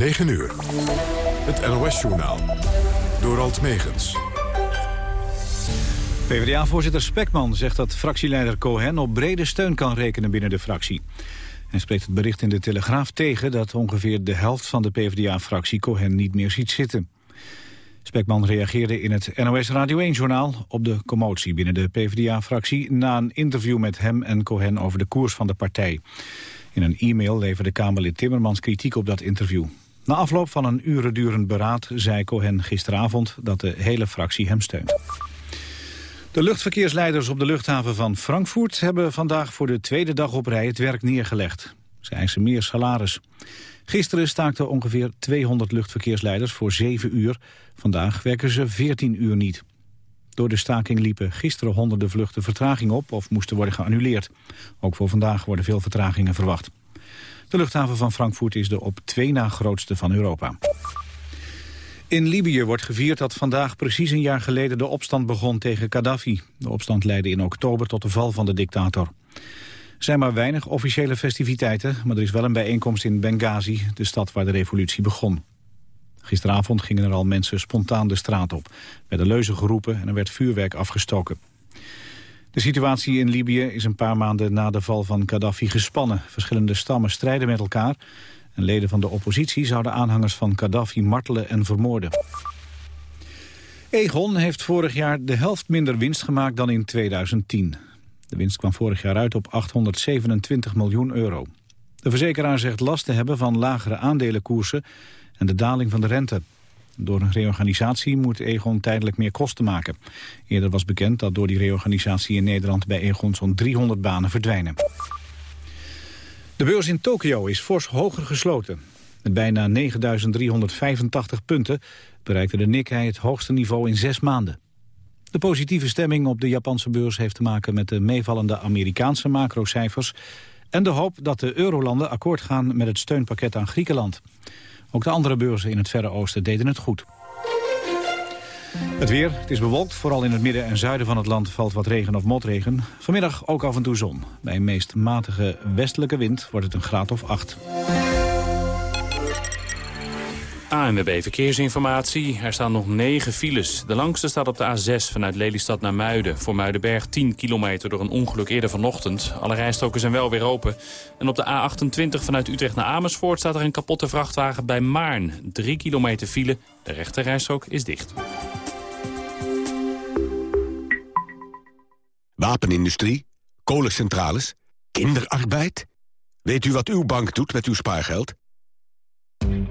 9 uur. Het NOS-journaal. Door Alt Megens. PvdA-voorzitter Spekman zegt dat fractieleider Cohen op brede steun kan rekenen binnen de fractie. Hij spreekt het bericht in de Telegraaf tegen dat ongeveer de helft van de PvdA-fractie Cohen niet meer ziet zitten. Spekman reageerde in het NOS Radio 1-journaal op de commotie binnen de PvdA-fractie na een interview met hem en Cohen over de koers van de partij. In een e-mail leverde Kamerlid Timmermans kritiek op dat interview. Na afloop van een uren durend beraad zei Cohen gisteravond dat de hele fractie hem steunt. De luchtverkeersleiders op de luchthaven van Frankfurt hebben vandaag voor de tweede dag op rij het werk neergelegd. Ze eisen meer salaris. Gisteren staakten ongeveer 200 luchtverkeersleiders voor 7 uur. Vandaag werken ze 14 uur niet. Door de staking liepen gisteren honderden vluchten vertraging op of moesten worden geannuleerd. Ook voor vandaag worden veel vertragingen verwacht. De luchthaven van Frankfurt is de op twee na grootste van Europa. In Libië wordt gevierd dat vandaag precies een jaar geleden de opstand begon tegen Gaddafi. De opstand leidde in oktober tot de val van de dictator. Er zijn maar weinig officiële festiviteiten, maar er is wel een bijeenkomst in Benghazi, de stad waar de revolutie begon. Gisteravond gingen er al mensen spontaan de straat op, werden leuzen geroepen en er werd vuurwerk afgestoken. De situatie in Libië is een paar maanden na de val van Gaddafi gespannen. Verschillende stammen strijden met elkaar en leden van de oppositie zouden aanhangers van Gaddafi martelen en vermoorden. Egon heeft vorig jaar de helft minder winst gemaakt dan in 2010. De winst kwam vorig jaar uit op 827 miljoen euro. De verzekeraar zegt last te hebben van lagere aandelenkoersen en de daling van de rente. Door een reorganisatie moet Egon tijdelijk meer kosten maken. Eerder was bekend dat door die reorganisatie in Nederland bij Egon zo'n 300 banen verdwijnen. De beurs in Tokio is fors hoger gesloten. Met bijna 9.385 punten bereikte de Nikkei het hoogste niveau in zes maanden. De positieve stemming op de Japanse beurs heeft te maken met de meevallende Amerikaanse macrocijfers en de hoop dat de eurolanden akkoord gaan met het steunpakket aan Griekenland. Ook de andere beurzen in het Verre Oosten deden het goed. Het weer, het is bewolkt. Vooral in het midden en zuiden van het land valt wat regen of motregen. Vanmiddag ook af en toe zon. Bij een meest matige westelijke wind wordt het een graad of 8. ANWB Verkeersinformatie. Er staan nog 9 files. De langste staat op de A6 vanuit Lelystad naar Muiden. Voor Muidenberg 10 kilometer door een ongeluk eerder vanochtend. Alle rijstroken zijn wel weer open. En op de A28 vanuit Utrecht naar Amersfoort staat er een kapotte vrachtwagen bij Maarn. 3 kilometer file. De rechte rijstrook is dicht. Wapenindustrie, kolencentrales, kinderarbeid. Weet u wat uw bank doet met uw spaargeld?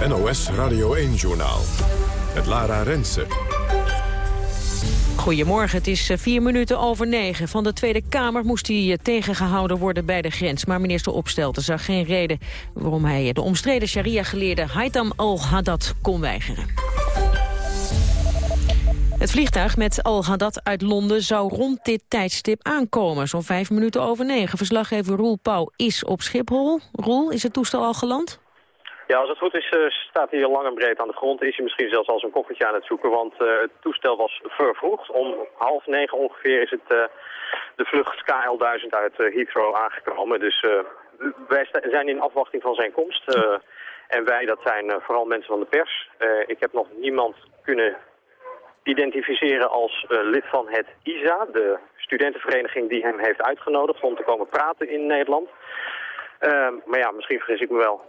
NOS Radio 1-journaal. Het Lara Rensen. Goedemorgen, het is eh, vier minuten over negen. Van de Tweede Kamer moest hij eh, tegengehouden worden bij de grens. Maar minister Opstelten zag geen reden waarom hij de omstreden sharia-geleerde Haitham al-Haddad kon weigeren. Het vliegtuig met Al-Haddad uit Londen zou rond dit tijdstip aankomen. Zo'n vijf minuten over negen. Verslaggever Roel Pauw is op Schiphol. Roel, is het toestel al geland? Ja, als het goed is, uh, staat hij lang en breed aan de grond. Is hij misschien zelfs al zijn koffertje aan het zoeken, want uh, het toestel was vervroegd. Om half negen ongeveer is het uh, de vlucht KL1000 uit Heathrow aangekomen. Dus wij zijn in afwachting van zijn komst. en wij, dat zijn vooral mensen van de pers. ik heb nog niemand kunnen identificeren als lid van het ISA, de studentenvereniging die hem heeft uitgenodigd om te komen praten in Nederland. maar ja, misschien vergis ik me wel.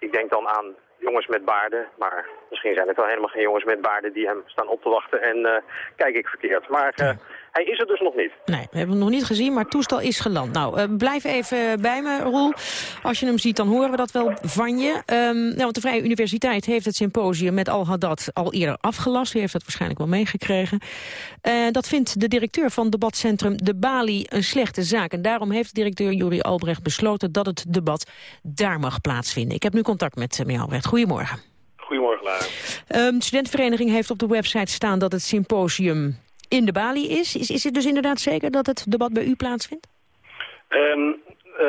Ik denk dan aan jongens met baarden, maar misschien zijn het wel helemaal geen jongens met baarden die hem staan op te wachten en kijk ik verkeerd. Maar hij is er dus nog niet. Nee, we hebben hem nog niet gezien, maar het toestel is geland. Nou, blijf even bij me, Roel. Als je hem ziet, dan horen we dat wel van je. Um, nou, want de Vrije Universiteit heeft het symposium met Al-Haddad al eerder afgelast. U heeft dat waarschijnlijk wel meegekregen. dat vindt de directeur van debatcentrum De Bali een slechte zaak. En daarom heeft directeur Juri Albrecht besloten dat het debat daar mag plaatsvinden. Ik heb nu contact met eh, meneer Albrecht. Goedemorgen. Goedemorgen, Lara. Um, de studentenvereniging heeft op de website staan dat het symposium in de Bali is. Is, is het dus inderdaad zeker dat het debat bij u plaatsvindt? Um,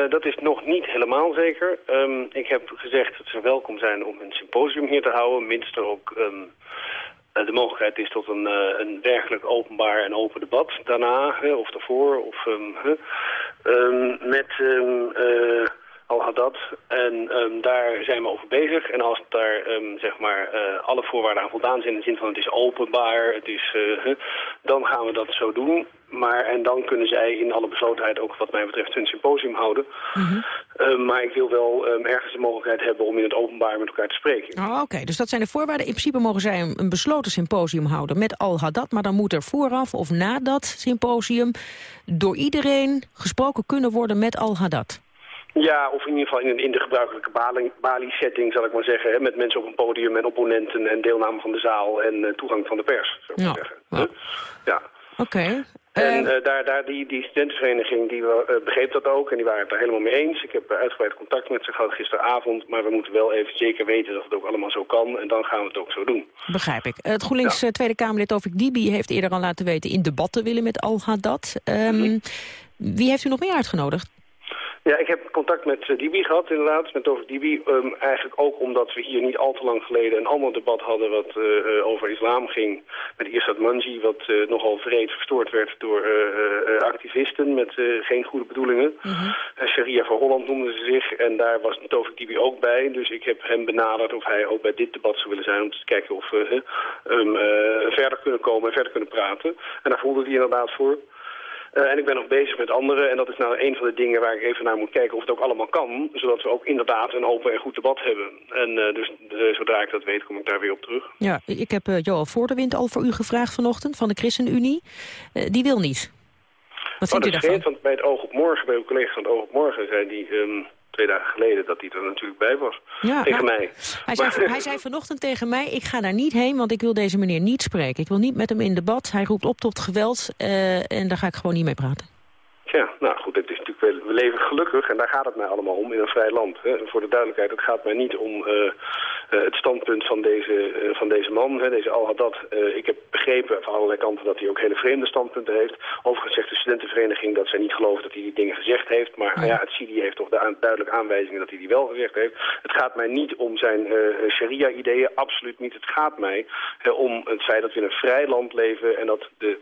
dat is nog niet helemaal zeker. Um, ik heb gezegd dat ze welkom zijn om een symposium hier te houden. Minst er ook uh, de mogelijkheid is tot een, uh, een werkelijk openbaar en open debat daarna, of daarvoor, of met al-Haddad. En um, daar zijn we over bezig. En als daar um, zeg maar, uh, alle voorwaarden aan voldaan zijn... in de zin van het is openbaar, het is, uh, dan gaan we dat zo doen. Maar, en dan kunnen zij in alle beslotenheid ook wat mij betreft hun symposium houden. Mm -hmm. uh, maar ik wil wel um, ergens de mogelijkheid hebben om in het openbaar met elkaar te spreken. Oh, Oké, okay. dus dat zijn de voorwaarden. In principe mogen zij een, een besloten symposium houden met Al-Haddad. Maar dan moet er vooraf of na dat symposium door iedereen gesproken kunnen worden met Al-Haddad. Ja, of in ieder geval in, in de gebruikelijke Bali-setting, zal ik maar zeggen. Hè, met mensen op een podium en opponenten en deelname van de zaal en uh, toegang van de pers, zou ik ja. zeggen. Ja. ja. Oké. Okay. En uh, daar, daar die, die studentenvereniging die uh, begreep dat ook en die waren het daar helemaal mee eens. Ik heb uitgebreid contact met ze gehad gisteravond, maar we moeten wel even zeker weten dat het ook allemaal zo kan. En dan gaan we het ook zo doen. Begrijp ik. Het GroenLinks ja. Tweede Kamerlid Ovik Dibi heeft eerder al laten weten in debat te willen met Al-Haddad. Um, mm -hmm. Wie heeft u nog meer uitgenodigd? Ja, ik heb contact met uh, Dibi gehad inderdaad, met Tovik Dibi. Um, eigenlijk ook omdat we hier niet al te lang geleden een ander debat hadden wat uh, over islam ging. Met Irsad Manji, wat uh, nogal vreed verstoord werd door activisten met geen goede bedoelingen. Mm -hmm. Sharia voor Holland noemden ze zich en daar was Tovik Dibi ook bij. Dus ik heb hem benaderd of hij ook bij dit debat zou willen zijn om te kijken of we um, verder kunnen komen en verder kunnen praten. En daar voelde hij inderdaad voor. Uh, en ik ben nog bezig met anderen. En dat is nou een van de dingen waar ik even naar moet kijken of het ook allemaal kan. Zodat we ook inderdaad een open en goed debat hebben. En uh, dus uh, zodra ik dat weet, kom ik daar weer op terug. Ja, ik heb Johan Voordewind al voor u gevraagd vanochtend van de ChristenUnie. die wil niet. Wat vindt oh, u daarvan? want bij het Oog op Morgen, bij uw collega van het Oog op Morgen, zei die... Um, twee dagen geleden dat hij er natuurlijk bij was. Ja, tegen mij. Hij zei, hij zei vanochtend tegen mij, ik ga daar niet heen, want ik wil deze meneer niet spreken. Ik wil niet met hem in debat. Hij roept op tot geweld uh, en daar ga ik gewoon niet mee praten. Ja, nou goed, het is natuurlijk, we leven gelukkig en daar gaat het mij allemaal om in een vrij land. Hè. voor de duidelijkheid, het gaat mij niet om uh, uh, het standpunt van deze, uh, van deze man, hè, deze Al-Haddad. ik heb begrepen van allerlei kanten dat hij ook hele vreemde standpunten heeft. Overigens zegt de studentenvereniging dat zij niet geloven dat hij die dingen gezegd heeft. Maar ja, het CIDI heeft toch de aan, duidelijke aanwijzingen dat hij die wel gezegd heeft. Het gaat mij niet om zijn sharia-ideeën, absoluut niet. Het gaat mij om het feit dat we in een vrij land leven en dat, de,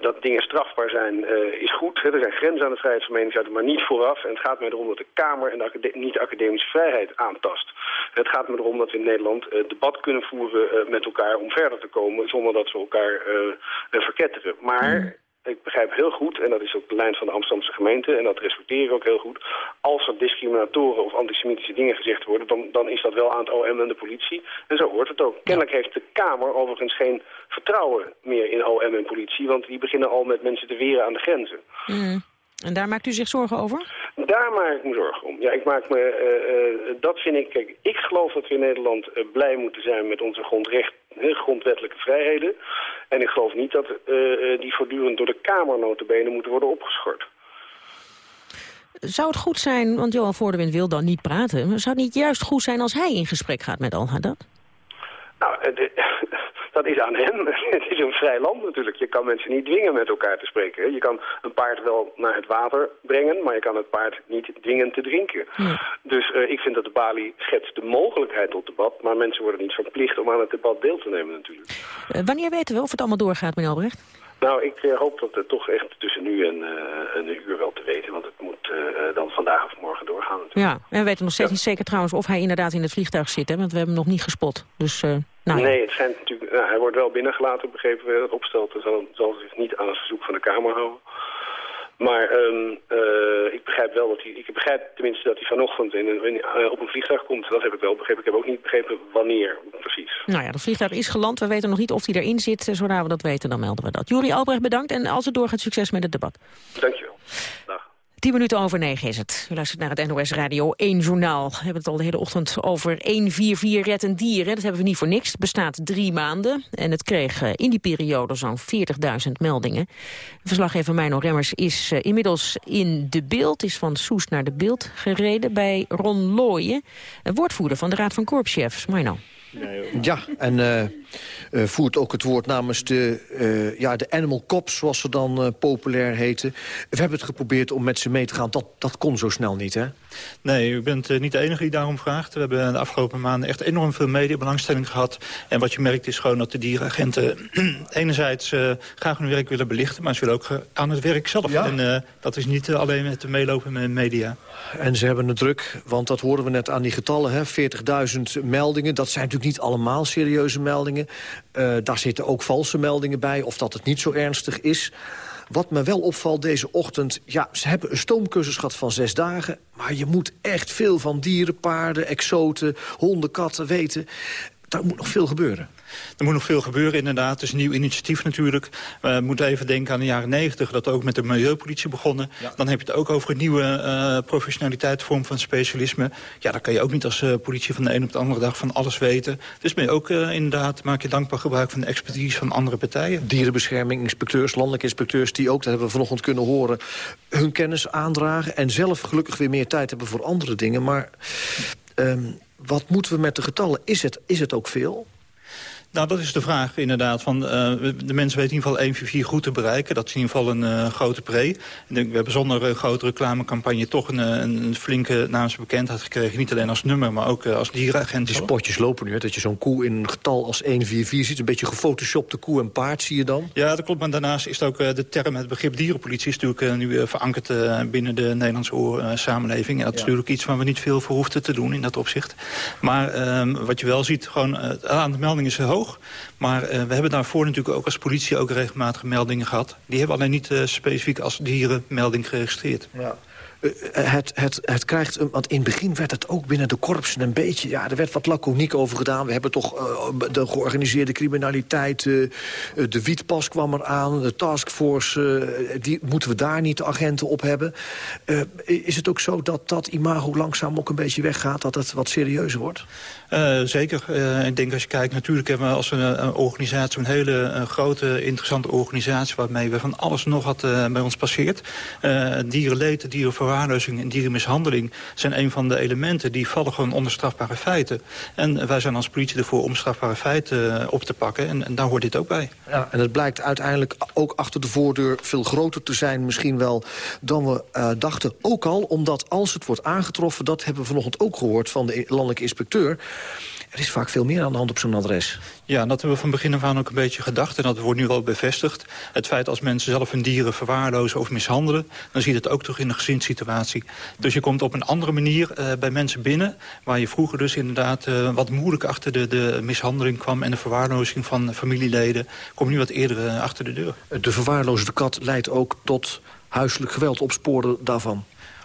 dat dingen strafbaar zijn is goed. Hè. Zijn grenzen aan de vrijheid van meningsuiting, maar niet vooraf. En het gaat mij erom dat de Kamer en de acade niet de academische vrijheid aantast. Het gaat me erom dat we in Nederland uh, debat kunnen voeren uh, met elkaar om verder te komen... zonder dat we elkaar uh, verketteren. Maar... Ik begrijp heel goed, en dat is ook de lijn van de Amsterdamse gemeente... en dat respecteer ik ook heel goed... als er discriminatoren of antisemitische dingen gezegd worden... dan, dan is dat wel aan het OM en de politie. En zo hoort het ook. Kennelijk heeft de Kamer overigens geen vertrouwen meer in OM en politie... want die beginnen al met mensen te weren aan de grenzen. Mm. En daar maakt u zich zorgen over? Daar maak ik me zorgen om. Ja, ik maak me, uh, uh, dat vind ik, kijk, ik geloof dat we in Nederland uh, blij moeten zijn met onze grondrecht, grondwettelijke vrijheden. En ik geloof niet dat die voortdurend door de Kamer notabene moeten worden opgeschort. Zou het goed zijn, want Johan Voordewind wil dan niet praten... maar zou het niet juist goed zijn als hij in gesprek gaat met Al-Haddad? Nou, de, dat is aan hem. het is een vrij land natuurlijk. Je kan mensen niet dwingen met elkaar te spreken. Je kan een paard wel naar het water brengen, maar je kan het paard niet dwingen te drinken. Dus uh, ik vind dat de Bali schetst de mogelijkheid tot debat, maar mensen worden niet verplicht om aan het debat deel te nemen natuurlijk. Uh, wanneer weten we of het allemaal doorgaat, meneer Albrecht? Nou, ik uh, hoop dat het toch echt tussen nu en een uur wel te weten, want het moet dan vandaag of morgen doorgaan natuurlijk. Ja, en we weten nog steeds ja. niet zeker trouwens of hij inderdaad in het vliegtuig zit, hè, want we hebben hem nog niet gespot. Dus nou, nee, het schijnt natuurlijk, nou, hij wordt wel binnengelaten, begrepen we. Het opstelte zal, zal zich niet aan het verzoek van de Kamer houden. Maar um, uh, ik begrijp wel dat hij, ik begrijp tenminste dat hij vanochtend in een, in, uh, op een vliegtuig komt. Dat heb ik wel begrepen. Ik heb ook niet begrepen wanneer precies. Nou ja, dat vliegtuig is geland. We weten nog niet of hij erin zit. Zodra we dat weten, dan melden we dat. Juri Albrecht, bedankt. En als het doorgaat, succes met het debat. Dankjewel. Dag. 10 minuten over 9 is het. U luistert naar het NOS Radio 1 Journaal. We hebben het al de hele ochtend over 144 Red en Dieren. Dat hebben we niet voor niks. Het bestaat drie maanden. En het kreeg in die periode zo'n 40.000 meldingen. Verslaggever Mino Remmers is inmiddels in de beeld. Is van Soest naar de beeld gereden bij Ron Looyen. Woordvoerder van de Raad van Korpschefs. Mino. Ja, en uh, uh, voert ook het woord namens de, uh, ja, de animal cops, zoals ze dan populair heten. We hebben het geprobeerd om met ze mee te gaan. Dat, dat kon zo snel niet, hè? Nee, u bent niet de enige die daarom vraagt. We hebben de afgelopen maanden echt enorm veel mediabelangstelling gehad. En wat je merkt is gewoon dat de dierenagenten enerzijds graag hun werk willen belichten... maar ze willen ook aan het werk zelf. Ja. En dat is niet alleen te meelopen met media. En ze hebben het druk, want dat hoorden we net aan die getallen. 40.000 meldingen, dat zijn natuurlijk niet allemaal serieuze meldingen. Uh, daar zitten ook valse meldingen bij, of dat het niet zo ernstig is. Wat me wel opvalt deze ochtend... ja, ze hebben een stoomcursus van zes dagen... maar je moet echt veel van dieren, paarden, exoten, honden, katten weten. Daar moet nog veel gebeuren. Er moet nog veel gebeuren inderdaad. Het is een nieuw initiatief natuurlijk. We moeten even denken aan de jaren 90, dat ook met de milieupolitie begonnen. Dan heb je het ook over een nieuwe uh, professionaliteit, vorm van specialisme. Ja, dan kan je ook niet als uh, politie van de een op de andere dag van alles weten. Dus ben je ook uh, inderdaad, maak je dankbaar gebruik van de expertise van andere partijen. Dierenbescherming, inspecteurs, landelijke inspecteurs die ook, dat hebben we vanochtend kunnen horen, hun kennis aandragen. En zelf gelukkig weer meer tijd hebben voor andere dingen. Maar um, wat moeten we met de getallen? Is het, is het ook veel? Nou, dat is de vraag inderdaad. Van, uh, de mensen weten in ieder geval 144 goed te bereiken. Dat is in ieder geval een uh, grote pre. We hebben zonder een grote reclamecampagne toch een, een flinke naamsbekendheid gekregen. Niet alleen als nummer, maar ook als dierenagent. Die spotjes lopen nu, hè, dat je zo'n koe in een getal als 144 ziet. Een beetje gefotoshopte koe en paard zie je dan. Ja, dat klopt. Maar daarnaast is ook de term, het begrip dierenpolitie... is natuurlijk nu verankerd binnen de Nederlandse samenleving. En dat is natuurlijk iets waar we niet veel voor hoefden te doen in dat opzicht. Maar ehm, wat je wel ziet, gewoon, het aantal meldingen is hoog. Maar uh, we hebben daarvoor natuurlijk ook als politie ook regelmatige meldingen gehad. Die hebben alleen niet uh, specifiek als dierenmelding geregistreerd. Ja. Uh, het, het, het krijgt, want in het begin werd het ook binnen de korpsen een beetje... ja, er werd wat laconiek over gedaan. We hebben toch de georganiseerde criminaliteit... Uh, de wietpas kwam eraan, de taskforce... die, moeten we daar niet de agenten op hebben? is het ook zo dat dat imago langzaam ook een beetje weggaat... dat het wat serieuzer wordt? Uh, zeker. Uh, ik denk als je kijkt, natuurlijk hebben we als een, een organisatie... een hele een grote, interessante organisatie... waarmee we van alles nog wat bij ons passeert. dierenleed, dierenverwaarlozing en dierenmishandeling... zijn een van de elementen die vallen gewoon onder strafbare feiten. En wij zijn als politie ervoor om strafbare feiten op te pakken. En, en, daar hoort dit ook bij. Ja, en het blijkt uiteindelijk ook achter de voordeur veel groter te zijn... misschien wel dan we dachten. Ook al omdat als het wordt aangetroffen... dat hebben we vanochtend ook gehoord van de landelijke inspecteur er is vaak veel meer aan de hand op zo'n adres. Ja, dat hebben we van begin af aan ook een beetje gedacht. En dat wordt nu wel bevestigd. Het feit als mensen zelf hun dieren verwaarlozen of mishandelen... dan zie je het ook toch in een gezinssituatie. Dus je komt op een andere manier uh, bij mensen binnen... waar je vroeger dus inderdaad uh, wat moeilijk achter de, de mishandeling kwam... en de verwaarlozing van familieleden... kom nu wat eerder uh, achter de deur. De verwaarloosde kat leidt ook tot huiselijk geweld opsporen daarvan.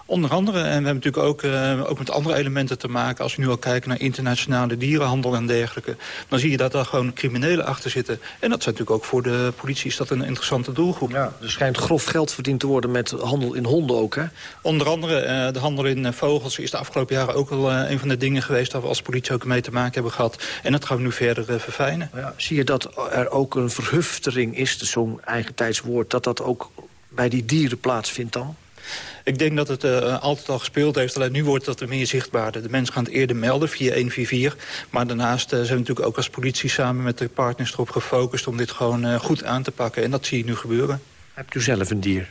Onder andere, en we hebben natuurlijk ook, uh, ook met andere elementen te maken... als we nu al kijken naar internationale dierenhandel en dergelijke... dan zie je dat daar gewoon criminelen achter zitten. En dat zijn natuurlijk ook voor de politie is dat een interessante doelgroep. Ja, er schijnt grof geld verdiend te worden met handel in honden ook, hè? Onder andere uh, de handel in uh, vogels is de afgelopen jaren ook al een van de dingen geweest... waar we als politie ook mee te maken hebben gehad. En dat gaan we nu verder verfijnen. Ja, zie je dat er ook een verhuftering is, zo'n eigen tijdswoord... dat dat ook bij die dieren plaatsvindt dan? Ik denk dat het uh, altijd al gespeeld heeft. Alleen nu wordt dat er meer zichtbaar. De mensen gaan het eerder melden via 144. Maar daarnaast uh, zijn we natuurlijk ook als politie samen met de partners erop gefocust... om dit gewoon uh, goed aan te pakken. En dat zie je nu gebeuren. Hebt u zelf een dier?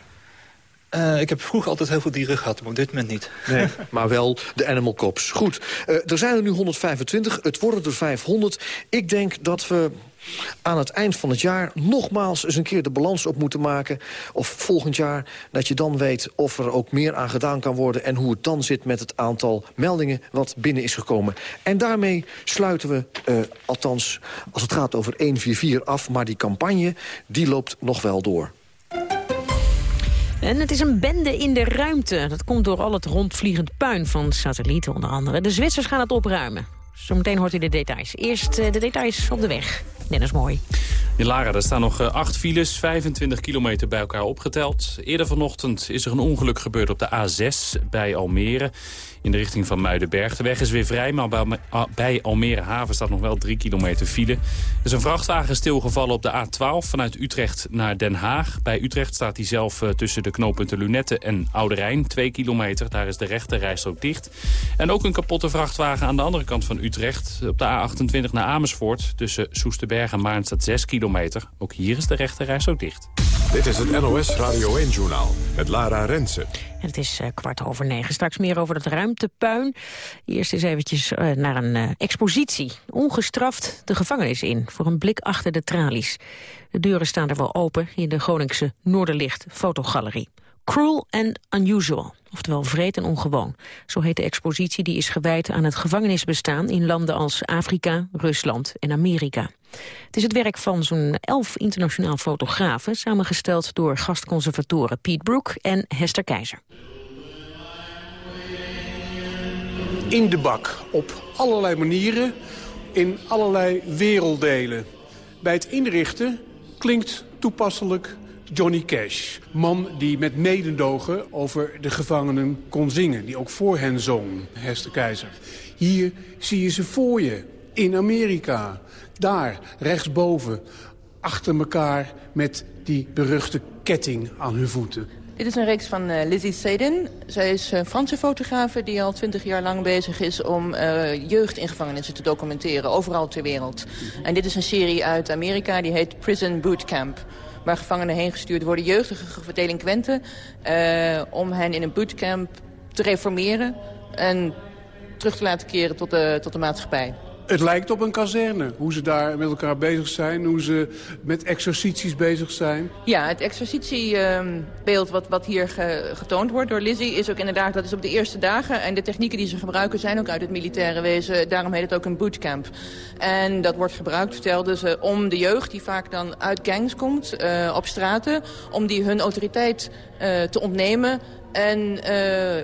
Uh, ik heb vroeger altijd heel veel dieren gehad, maar op dit moment niet. Nee, maar wel de animal cops. Goed, uh, er zijn er nu 125, het worden er 500. Ik denk dat we aan het eind van het jaar nogmaals eens een keer de balans op moeten maken. Of volgend jaar, dat je dan weet of er ook meer aan gedaan kan worden... en hoe het dan zit met het aantal meldingen wat binnen is gekomen. En daarmee sluiten we, uh, althans als het gaat over 144 af... maar die campagne, die loopt nog wel door. En het is een bende in de ruimte. Dat komt door al het rondvliegend puin van satellieten onder andere. De Zwitsers gaan het opruimen. Zometeen hoort u de details. Eerst eh, de details op de weg. Dennis Mooi. In Lara, er staan nog eh, acht files, 25 kilometer bij elkaar opgeteld. Eerder vanochtend is er een ongeluk gebeurd op de A6 bij Almere in de richting van Muidenberg. De weg is weer vrij, maar bij ah, Almere Haven staat nog wel 3 kilometer file. Er is een vrachtwagen stilgevallen op de A12 vanuit Utrecht naar Den Haag. Bij Utrecht staat hij zelf eh, tussen de knooppunten Lunette en Oude Rijn. 2 kilometer, daar is de rechte ook dicht. En ook een kapotte vrachtwagen aan de andere kant van Utrecht. Op de A28 naar Amersfoort tussen Soesterberg en Maarn staat 6 kilometer. Ook hier is de rechte ook dicht. Dit is het NOS Radio 1-journaal met Lara Rensen. En het is uh, kwart over negen. Straks meer over het ruimtepuin. Eerst eens eventjes uh, naar een uh, expositie. Ongestraft de gevangenis in voor een blik achter de tralies. De deuren staan er wel open in de Groningse Noorderlicht fotogalerie. Cruel and Unusual, oftewel vreed en ongewoon. Zo heet de expositie die is gewijd aan het gevangenisbestaan... in landen als Afrika, Rusland en Amerika. Het is het werk van zo'n elf internationaal fotografen... samengesteld door gastconservatoren Piet Broek en Hester Keizer. In de bak, op allerlei manieren, in allerlei werelddelen. Bij het inrichten klinkt toepasselijk Johnny Cash. Man die met mededogen over de gevangenen kon zingen. Die ook voor hen zong, Hester Keizer. Hier zie je ze voor je, in Amerika. Daar, rechtsboven, achter elkaar met die beruchte ketting aan hun voeten. Dit is een reeks van uh, Lizzie Sedin. Zij is een Franse fotografe die al twintig jaar lang bezig is om uh, jeugd in gevangenissen te documenteren, overal ter wereld. En dit is een serie uit Amerika, die heet Prison Bootcamp waar gevangenen heen gestuurd worden, jeugdige delinquenten, om hen in een bootcamp te reformeren en terug te laten keren tot de, tot de maatschappij. Het lijkt op een kazerne, hoe ze daar met elkaar bezig zijn, hoe ze met exercities bezig zijn. Ja, het exercitiebeeld wat, wat hier getoond wordt door Lizzie is ook inderdaad, dat is op de eerste dagen. En de technieken die ze gebruiken zijn ook uit het militaire wezen, daarom heet het ook een bootcamp. En dat wordt gebruikt, vertelden ze, om de jeugd die vaak dan uit gangs komt, uh, op straten, om die hun autoriteit uh, te ontnemen en uh,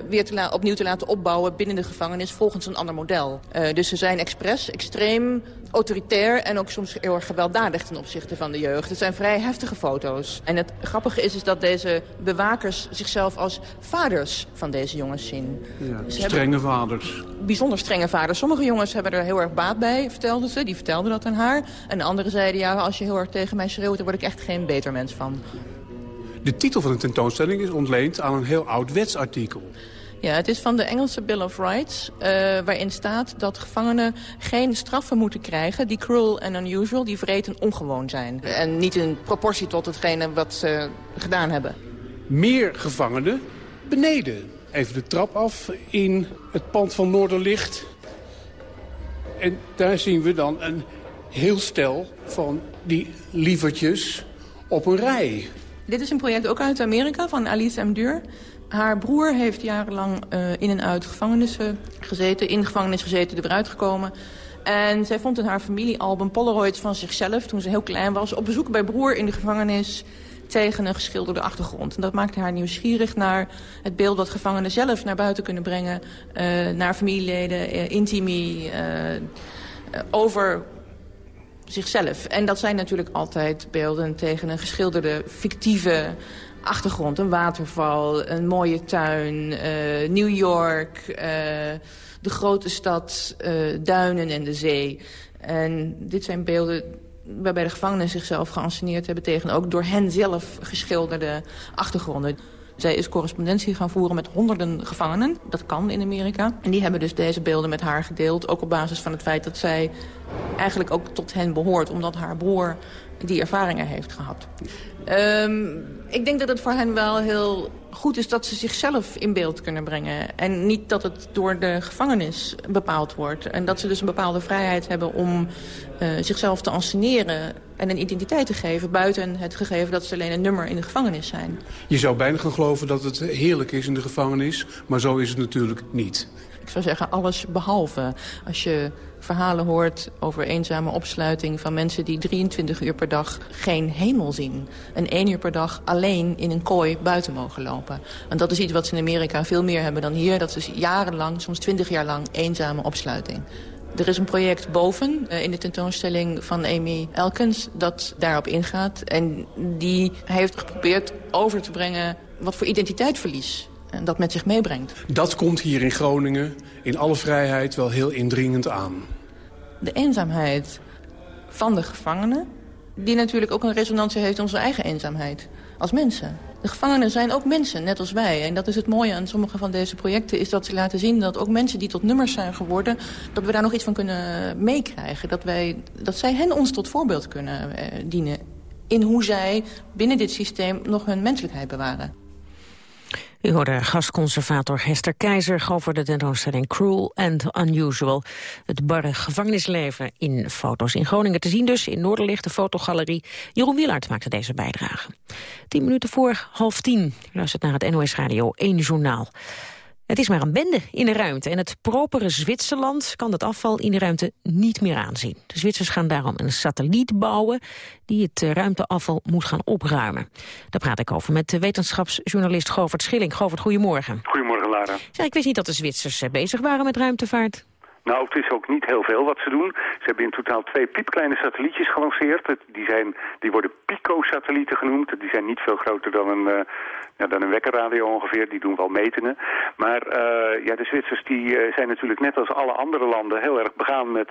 weer te opnieuw te laten opbouwen binnen de gevangenis volgens een ander model. Uh, dus ze zijn expres, extreem, autoritair en ook soms heel erg gewelddadig ten opzichte van de jeugd. Het zijn vrij heftige foto's. En het grappige is, is dat deze bewakers zichzelf als vaders van deze jongens zien. Ja, strenge vaders. Bijzonder strenge vaders. Sommige jongens hebben er heel erg baat bij, vertelden ze. Die vertelden dat aan haar. En de anderen zeiden, ja, als je heel erg tegen mij schreeuwt, daar word ik echt geen beter mens van. De titel van de tentoonstelling is ontleend aan een heel oud wetsartikel. Ja, het is van de Engelse Bill of Rights, uh, waarin staat dat gevangenen geen straffen moeten krijgen die cruel en unusual, die vreed en ongewoon zijn. En niet in proportie tot hetgene wat ze gedaan hebben. Meer gevangenen beneden. Even de trap af in het pand van Noorderlicht. En daar zien we dan een heel stel van die lievertjes op een rij. Dit is een project ook uit Amerika van Alice M. Duur. Haar broer heeft jarenlang uh, in en uit gevangenissen gezeten. In gevangenis gezeten, er weer uitgekomen. En zij vond in haar familiealbum Polaroids van zichzelf... toen ze heel klein was, op bezoek bij broer in de gevangenis tegen een geschilderde achtergrond. En dat maakte haar nieuwsgierig naar het beeld dat gevangenen zelf naar buiten kunnen brengen. Uh, naar familieleden, uh, intimi, over zichzelf. En dat zijn natuurlijk altijd beelden tegen een geschilderde fictieve achtergrond. Een waterval, een mooie tuin, uh, New York, uh, de grote stad, uh, duinen en de zee. En dit zijn beelden waarbij de gevangenen zichzelf geanceneerd hebben... tegen ook door hen zelf geschilderde achtergronden. Zij is correspondentie gaan voeren met honderden gevangenen. Dat kan in Amerika. En die hebben dus deze beelden met haar gedeeld. Ook op basis van het feit dat zij eigenlijk ook tot hen behoort. Omdat haar broer die ervaringen heeft gehad. Um, ik denk dat het voor hen wel heel goed is dat ze zichzelf in beeld kunnen brengen. En niet dat het door de gevangenis bepaald wordt. En dat ze dus een bepaalde vrijheid hebben om uh, zichzelf te anseneren... en een identiteit te geven buiten het gegeven dat ze alleen een nummer in de gevangenis zijn. Je zou bijna gaan geloven dat het heerlijk is in de gevangenis, maar zo is het natuurlijk niet. Ik zou zeggen alles behalve. Als je verhalen hoort over eenzame opsluiting... van mensen die 23 uur per dag geen hemel zien. En één uur per dag alleen in een kooi buiten mogen lopen. En dat is iets wat ze in Amerika veel meer hebben dan hier. Dat is jarenlang, soms 20 jaar lang, eenzame opsluiting. Er is een project boven uh, in de tentoonstelling van Amy Elkens dat daarop ingaat. En die heeft geprobeerd over te brengen wat voor identiteitsverlies en dat met zich meebrengt. Dat komt hier in Groningen in alle vrijheid wel heel indringend aan. De eenzaamheid van de gevangenen... die natuurlijk ook een resonantie heeft in onze eigen eenzaamheid als mensen. De gevangenen zijn ook mensen, net als wij. En dat is het mooie aan sommige van deze projecten... is dat ze laten zien dat ook mensen die tot nummers zijn geworden... dat we daar nog iets van kunnen meekrijgen. Dat, wij, dat zij hen ons tot voorbeeld kunnen eh, dienen... in hoe zij binnen dit systeem nog hun menselijkheid bewaren. U hoorde gastconservator Hester Keizer over de tentoonstelling Cruel and Unusual. Het barre gevangenisleven in foto's in Groningen te zien dus. In Noorderlicht, de fotogalerie. Jeroen Wielaert maakte deze bijdrage. Tien minuten voor half tien. U luistert naar het NOS Radio 1 Journaal. Het is maar een bende in de ruimte. En het propere Zwitserland kan het afval in de ruimte niet meer aanzien. De Zwitsers gaan daarom een satelliet bouwen... die het eh, ruimteafval moet gaan opruimen. Daar praat ik over met wetenschapsjournalist Govert Schilling. Govert, goedemorgen. Goedemorgen, Lara. Ja, ik wist niet dat de Zwitsers eh, bezig waren met ruimtevaart. Nou, het is ook niet heel veel wat ze doen. Ze hebben in totaal twee piepkleine satellietjes gelanceerd. Die, zijn, die worden Pico-satellieten genoemd. Die zijn niet veel groter dan een, uh, ja, dan een wekkerradio ongeveer. Die doen wel metingen. Maar uh, ja, de Zwitsers die, uh, zijn natuurlijk net als alle andere landen heel erg begaan met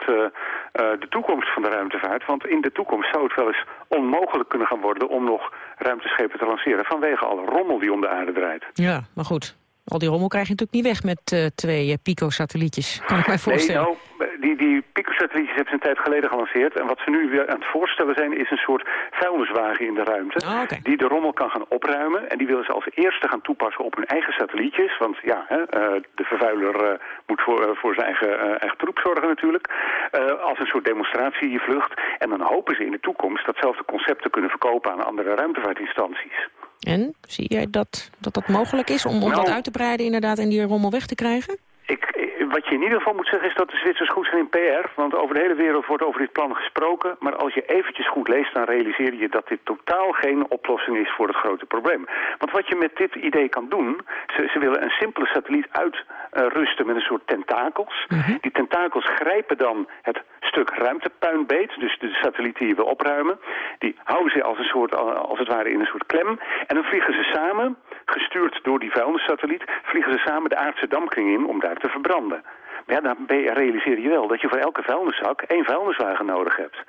de toekomst van de ruimtevaart. Want in de toekomst zou het wel eens onmogelijk kunnen gaan worden om nog ruimteschepen te lanceren. Vanwege alle rommel die om de aarde draait. Ja, maar goed. Al die rommel krijg je natuurlijk niet weg met uh, twee uh, Pico-satellietjes, kan ik mij voorstellen. Nee, nou, die, die Pico-satellietjes hebben ze een tijd geleden gelanceerd. En wat ze nu weer aan het voorstellen zijn, is een soort vuilniswagen in de ruimte. Oh, okay. Die de rommel kan gaan opruimen. En die willen ze als eerste gaan toepassen op hun eigen satellietjes. Want ja, hè, uh, de vervuiler moet voor, voor zijn eigen, eigen troep zorgen natuurlijk. als een soort demonstratievlucht. En dan hopen ze in de toekomst datzelfde concept te kunnen verkopen aan andere ruimtevaartinstanties. En zie jij dat dat, dat mogelijk is om, om nou, dat uit te breiden inderdaad en die rommel weg te krijgen? Ik, wat je in ieder geval moet zeggen is dat de Zwitsers goed zijn in PR. Want over de hele wereld wordt over dit plan gesproken. Maar als je eventjes goed leest, dan realiseer je dat dit totaal geen oplossing is voor het grote probleem. Want wat je met dit idee kan doen, ze, ze willen een simpele satelliet uitrusten met een soort tentakels. Mhm. Mm -hmm. Die tentakels grijpen dan het stuk ruimtepuin beet, dus de satelliet die wil opruimen. Die houden ze als, een soort, als het ware in een soort klem. En dan vliegen ze samen, gestuurd door die vuilnissatelliet, vliegen ze samen de aardse dampkring in om daar te verbranden. Maar ja, dan realiseer je wel dat je voor elke vuilniszak één vuilniswagen nodig hebt.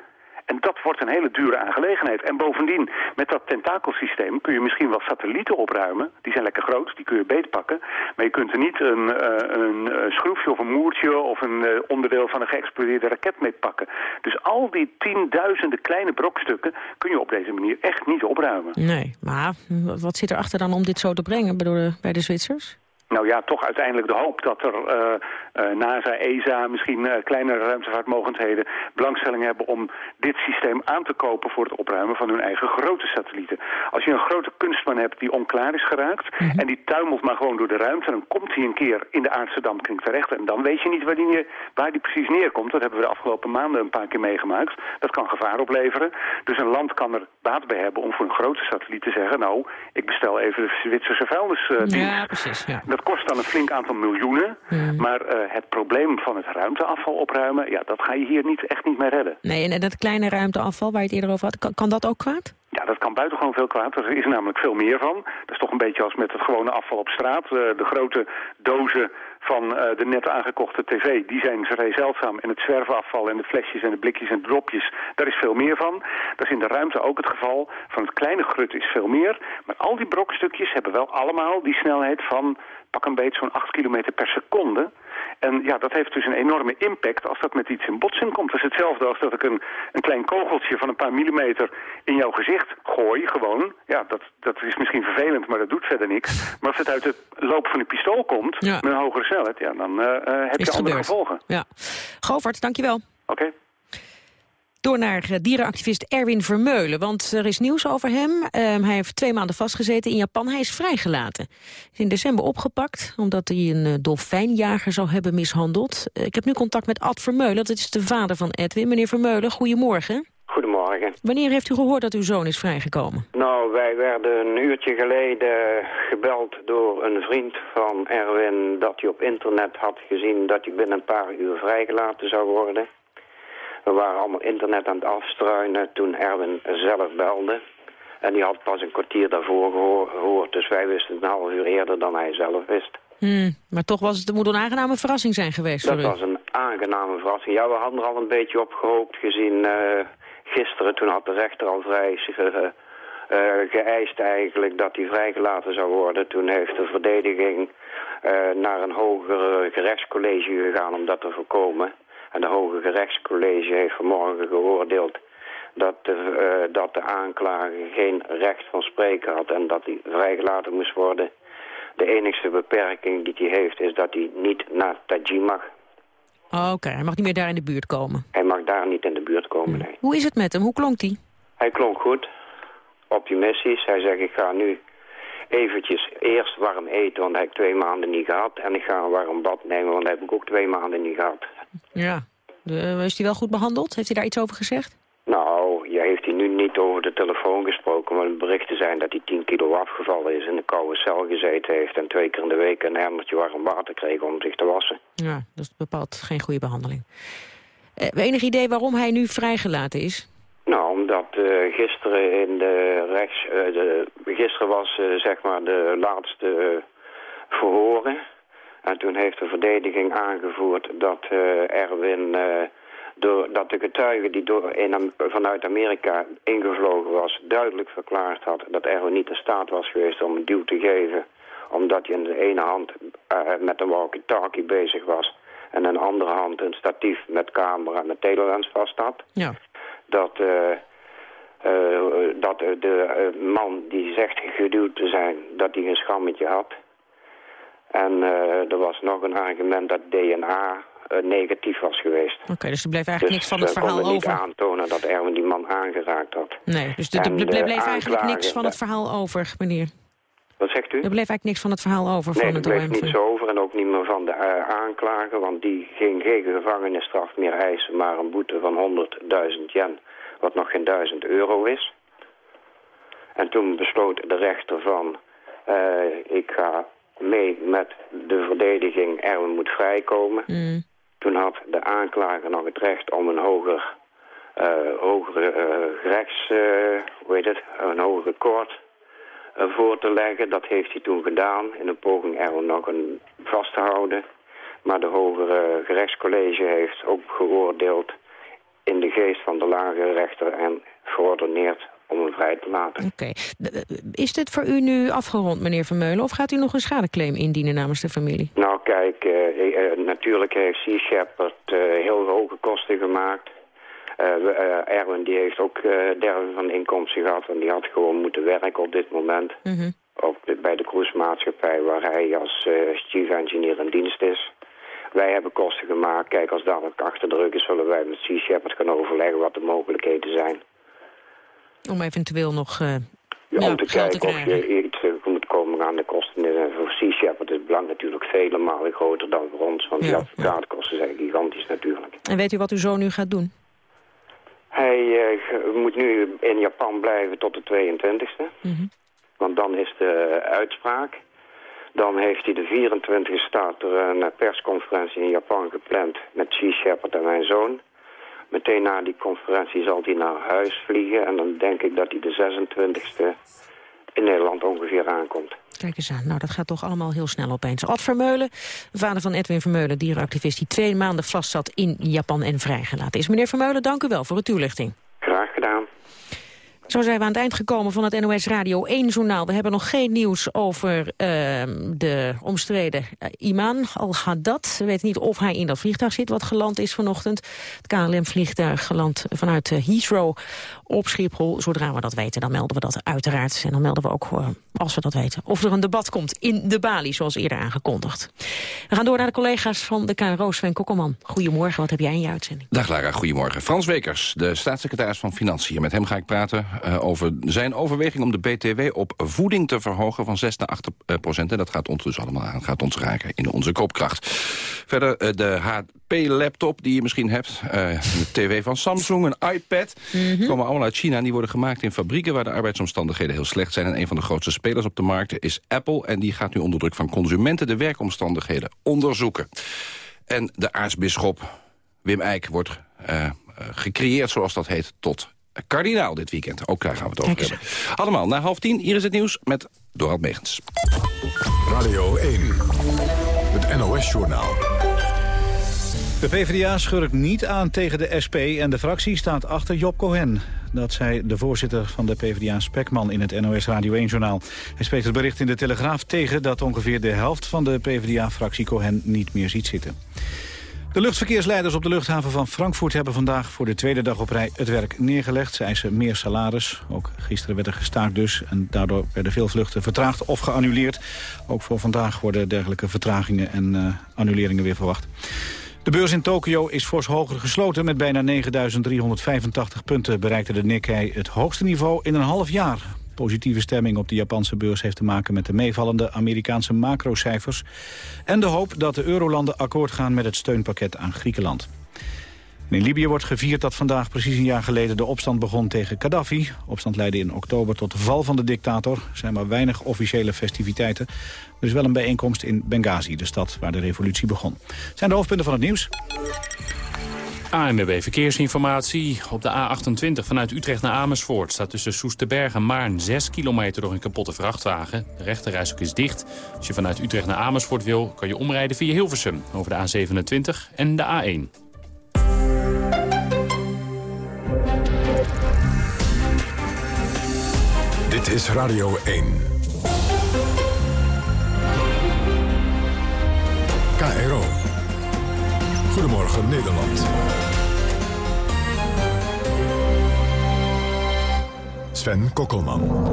En dat wordt een hele dure aangelegenheid. En bovendien, met dat tentakelsysteem kun je misschien wel satellieten opruimen. Die zijn lekker groot, die kun je beetpakken. Maar je kunt er niet een, uh, een schroefje of een moertje of een uh, onderdeel van een geëxplodeerde raket mee pakken. Dus al die tienduizenden kleine brokstukken kun je op deze manier echt niet opruimen. Nee, maar wat zit erachter dan om dit zo te brengen bij de Zwitsers? Nou ja, toch uiteindelijk de hoop dat er uh, NASA, ESA, misschien uh, kleinere ruimtevaartmogendheden belangstelling hebben om dit systeem aan te kopen voor het opruimen van hun eigen grote satellieten. Als je een grote kunstman hebt die onklaar is geraakt mm -hmm. en die tuimelt maar gewoon door de ruimte, dan komt hij een keer in de aardse dampkring terecht en dan weet je niet waar die, waar die precies neerkomt. Dat hebben we de afgelopen maanden een paar keer meegemaakt. Dat kan gevaar opleveren. Dus een land kan er baat bij hebben om voor een grote satelliet te zeggen, nou, ik bestel even de Zwitserse vuilnisdienst. ja, precies. Ja. Dat kost dan een flink aantal miljoenen. Mm. Maar uh, het probleem van het ruimteafval opruimen... ja, dat ga je hier niet, echt niet meer redden. Nee, en dat kleine ruimteafval waar je het eerder over had... kan, kan dat ook kwaad? Ja, dat kan buitengewoon veel kwaad. Er is namelijk veel meer van. Dat is toch een beetje als met het gewone afval op straat. Uh, de grote dozen van uh, de net aangekochte tv, die zijn vrij zeldzaam. En het zwerfafval en de flesjes en de blikjes en de dropjes, daar is veel meer van. Dat is in de ruimte ook het geval. Van het kleine grut is veel meer. Maar al die brokstukjes hebben wel allemaal die snelheid van pak een beet zo'n 8 kilometer per seconde. En ja, dat heeft dus een enorme impact als dat met iets in botsing komt. Dat is hetzelfde als dat ik een, een klein kogeltje van een paar millimeter in jouw gezicht gooi, gewoon. Ja, dat, dat is misschien vervelend, maar dat doet verder niks. Maar als het uit de loop van een pistool komt, ja. met een hogere snelheid, ja, dan uh, heb is je andere gebeurd. gevolgen. Ja. Govert, dankjewel. Oké. Okay. Door naar eh, dierenactivist Erwin Vermeulen, want er is nieuws over hem. Ehm, hij heeft twee maanden vastgezeten in Japan. Hij is vrijgelaten. Hij is in december opgepakt omdat hij een uh, dolfijnjager zou hebben mishandeld. Eh, ik heb nu contact met Ad Vermeulen, dat is de vader van Edwin. Meneer Vermeulen, goedemorgen. Goedemorgen. Wanneer heeft u gehoord dat uw zoon is vrijgekomen? Nou, wij werden een uurtje geleden gebeld door een vriend van Erwin... dat hij op internet had gezien dat hij binnen een paar uur vrijgelaten zou worden. We waren allemaal internet aan het afstruinen toen Erwin zelf belde. En die had pas een kwartier daarvoor gehoord. Dus wij wisten het een half uur eerder dan hij zelf wist. Hmm, maar toch was het, moet een aangename verrassing zijn geweest dat voor u. was een aangename verrassing. Ja, we hadden er al een beetje op gehoopt gezien... Uh, gisteren, toen had de rechter al vrij uh, uh, geëist eigenlijk dat hij vrijgelaten zou worden. Toen heeft de verdediging naar een hoger gerechtscollege gegaan om dat te voorkomen. En de Hoge Gerechtscollege heeft vanmorgen geoordeeld dat de, uh, dat de aanklager geen recht van spreken had en dat hij vrijgelaten moest worden. De enigste beperking die hij heeft is dat hij niet naar Taji mag. Oh, Oké, hij mag niet meer daar in de buurt komen. Hij mag daar niet in de buurt komen, nee. Hoe is het met hem? Hoe klonk hij? Hij klonk goed, optimistisch. Hij zegt, ik ga nu eventjes eerst warm eten, want hij heeft twee maanden niet gehad. En ik ga een warm bad nemen, want dat heb ik ook twee maanden niet gehad. Ja. De, is hij wel goed behandeld? Heeft hij daar iets over gezegd? Nou, ja, heeft hij nu niet over de telefoon gesproken, maar berichten zijn dat hij 10 kilo afgevallen is, in de koude cel gezeten heeft en twee keer in de week een emmertje warm water kreeg om zich te wassen. Ja, dat is bepaald geen goede behandeling. Uh, enig idee waarom hij nu vrijgelaten is? Nou, omdat uh, gisteren in de rechts, de, gisteren was zeg maar de laatste verhoren. En toen heeft de verdediging aangevoerd dat Erwin door, dat de getuige die door in, vanuit Amerika ingevlogen was... duidelijk verklaard had dat Erwin niet in staat was geweest om een duw te geven... omdat hij in de ene hand uh, met een walkie-talkie bezig was... en in de andere hand een statief met camera en met telelens vast had. Ja. Dat, uh, dat de man die zegt geduwd te zijn, dat hij een schammetje had... En er was nog een argument dat DNA negatief was geweest. Oké, okay, dus er bleef eigenlijk dus, niks van het verhaal over? niet aantonen dat Erwin die man aangeraakt had. Nee, dus er bleef eigenlijk niks van het verhaal over, meneer? Wat zegt u? Er bleef eigenlijk niks van het verhaal over nee, van het er bleef niets over en ook niet meer van de uh, aanklager... want die ging geen gevangenisstraf meer eisen... maar een boete van 100.000 yen, wat nog geen 1000 euro is. En toen besloot de rechter van... Uh, ik ga mee met de verdediging, Erwin moet vrijkomen... Mm. Toen had de aanklager nog het recht om een hoger, uh, hogere uh, gerechts, uh, hoe heet het, een hogere koord voor te leggen. Dat heeft hij toen gedaan in een poging er nog een vast te houden. Maar de hogere gerechtscollege heeft ook geoordeeld in de geest van de lagere rechter en geordoneerd om hem vrij te laten. Oké. Okay. Is dit voor u nu afgerond, meneer Vermeulen, of gaat u nog een schadeclaim indienen namens de familie? Nou, kijk, uh, uh, natuurlijk heeft Sea Shepherd uh, heel hoge kosten gemaakt. Erwin die heeft ook derde van inkomsten gehad en die had gewoon moeten werken op dit moment. Mm -hmm. op de, bij de cruisemaatschappij waar hij als chief engineer in dienst is. Wij hebben kosten gemaakt. Kijk, als dat achter de rug is, zullen wij met Sea Shepherd gaan overleggen wat de mogelijkheden zijn. Om eventueel nog uh, ja, ja, om te kijken te of je iets uh, moet komen aan de kosten. En voor Sea Shepherd is het belang natuurlijk vele malen groter dan voor ons. Want Ja, die advocaatkosten zijn gigantisch natuurlijk. En weet u wat uw zoon nu gaat doen? Hij uh, moet nu in Japan blijven tot de 22e. Mm -hmm. Want dan is de uitspraak. Dan heeft hij de 24e staat er een persconferentie in Japan gepland met Sea Shepherd en mijn zoon. Meteen na die conferentie zal hij naar huis vliegen. En dan denk ik dat hij de 26e in Nederland ongeveer aankomt. Kijk eens aan. Nou, dat gaat toch allemaal heel snel opeens. Ad Vermeulen, vader van Edwin Vermeulen, dierenactivist... die twee maanden vast zat in Japan en vrijgelaten is. Meneer Vermeulen, dank u wel voor uw toelichting. Graag gedaan. Zo zijn we aan het eind gekomen van het NOS Radio 1-journaal. We hebben nog geen nieuws over uh, de omstreden uh, Iman al-Haddad. We weten niet of hij in dat vliegtuig zit wat geland is vanochtend. Het KLM-vliegtuig geland vanuit uh, Heathrow op Schiphol. Zodra we dat weten, dan melden we dat uiteraard. En dan melden we ook, uh, als we dat weten, of er een debat komt in de Bali, zoals eerder aangekondigd. We gaan door naar de collega's van de KRO, Sven Kokkelman. Goedemorgen, wat heb jij in je uitzending? Dag Lara, goedemorgen. Frans Wekers, de staatssecretaris van Financiën. Met hem ga ik praten uh, over zijn overweging om de BTW op voeding te verhogen van 6 naar 8 procent. En dat gaat ons dus allemaal aan, gaat ons raken in onze koopkracht. Verder uh, de HP-laptop die je misschien hebt, uh, de tv van Samsung, een iPad. Mm -hmm. komen allemaal uit China en die worden gemaakt in fabrieken waar de arbeidsomstandigheden heel slecht zijn. En een van de grootste spelers op de markt is Apple. En die gaat nu onder druk van consumenten de werkomstandigheden onderzoeken. En de aartsbisschop Wim Eijk wordt uh, gecreëerd, zoals dat heet, tot kardinaal dit weekend. Ook daar gaan we het over hebben. Allemaal na half tien, hier is het nieuws met Dorald Megens. Radio 1, het NOS-journaal. De PvdA schurkt niet aan tegen de SP en de fractie staat achter Job Cohen. Dat zei de voorzitter van de PvdA Spekman in het NOS Radio 1-journaal. Hij spreekt het bericht in de Telegraaf tegen dat ongeveer de helft van de PvdA-fractie Cohen niet meer ziet zitten. De luchtverkeersleiders op de luchthaven van Frankfurt hebben vandaag voor de tweede dag op rij het werk neergelegd. Ze eisen meer salaris. Ook gisteren werd er gestaakt dus en daardoor werden veel vluchten vertraagd of geannuleerd. Ook voor vandaag worden dergelijke vertragingen en uh, annuleringen weer verwacht. De beurs in Tokio is fors hoger gesloten. Met bijna 9.385 punten bereikte de Nikkei het hoogste niveau in een half jaar. Positieve stemming op de Japanse beurs heeft te maken met de meevallende Amerikaanse macrocijfers... en de hoop dat de eurolanden akkoord gaan met het steunpakket aan Griekenland. En in Libië wordt gevierd dat vandaag precies een jaar geleden de opstand begon tegen Gaddafi. Opstand leidde in oktober tot de val van de dictator. Er zijn maar weinig officiële festiviteiten. Er is wel een bijeenkomst in Benghazi, de stad waar de revolutie begon. Het zijn de hoofdpunten van het nieuws. ANWB Verkeersinformatie. Op de A28 vanuit Utrecht naar Amersfoort staat tussen Soesterberg en Maarn 6 kilometer door een kapotte vrachtwagen. De rechterreis ook is dicht. Als je vanuit Utrecht naar Amersfoort wil, kan je omrijden via Hilversum over de A27 en de A1. Dit is Radio 1. KRO. Goedemorgen Nederland. Sven Kokkelman.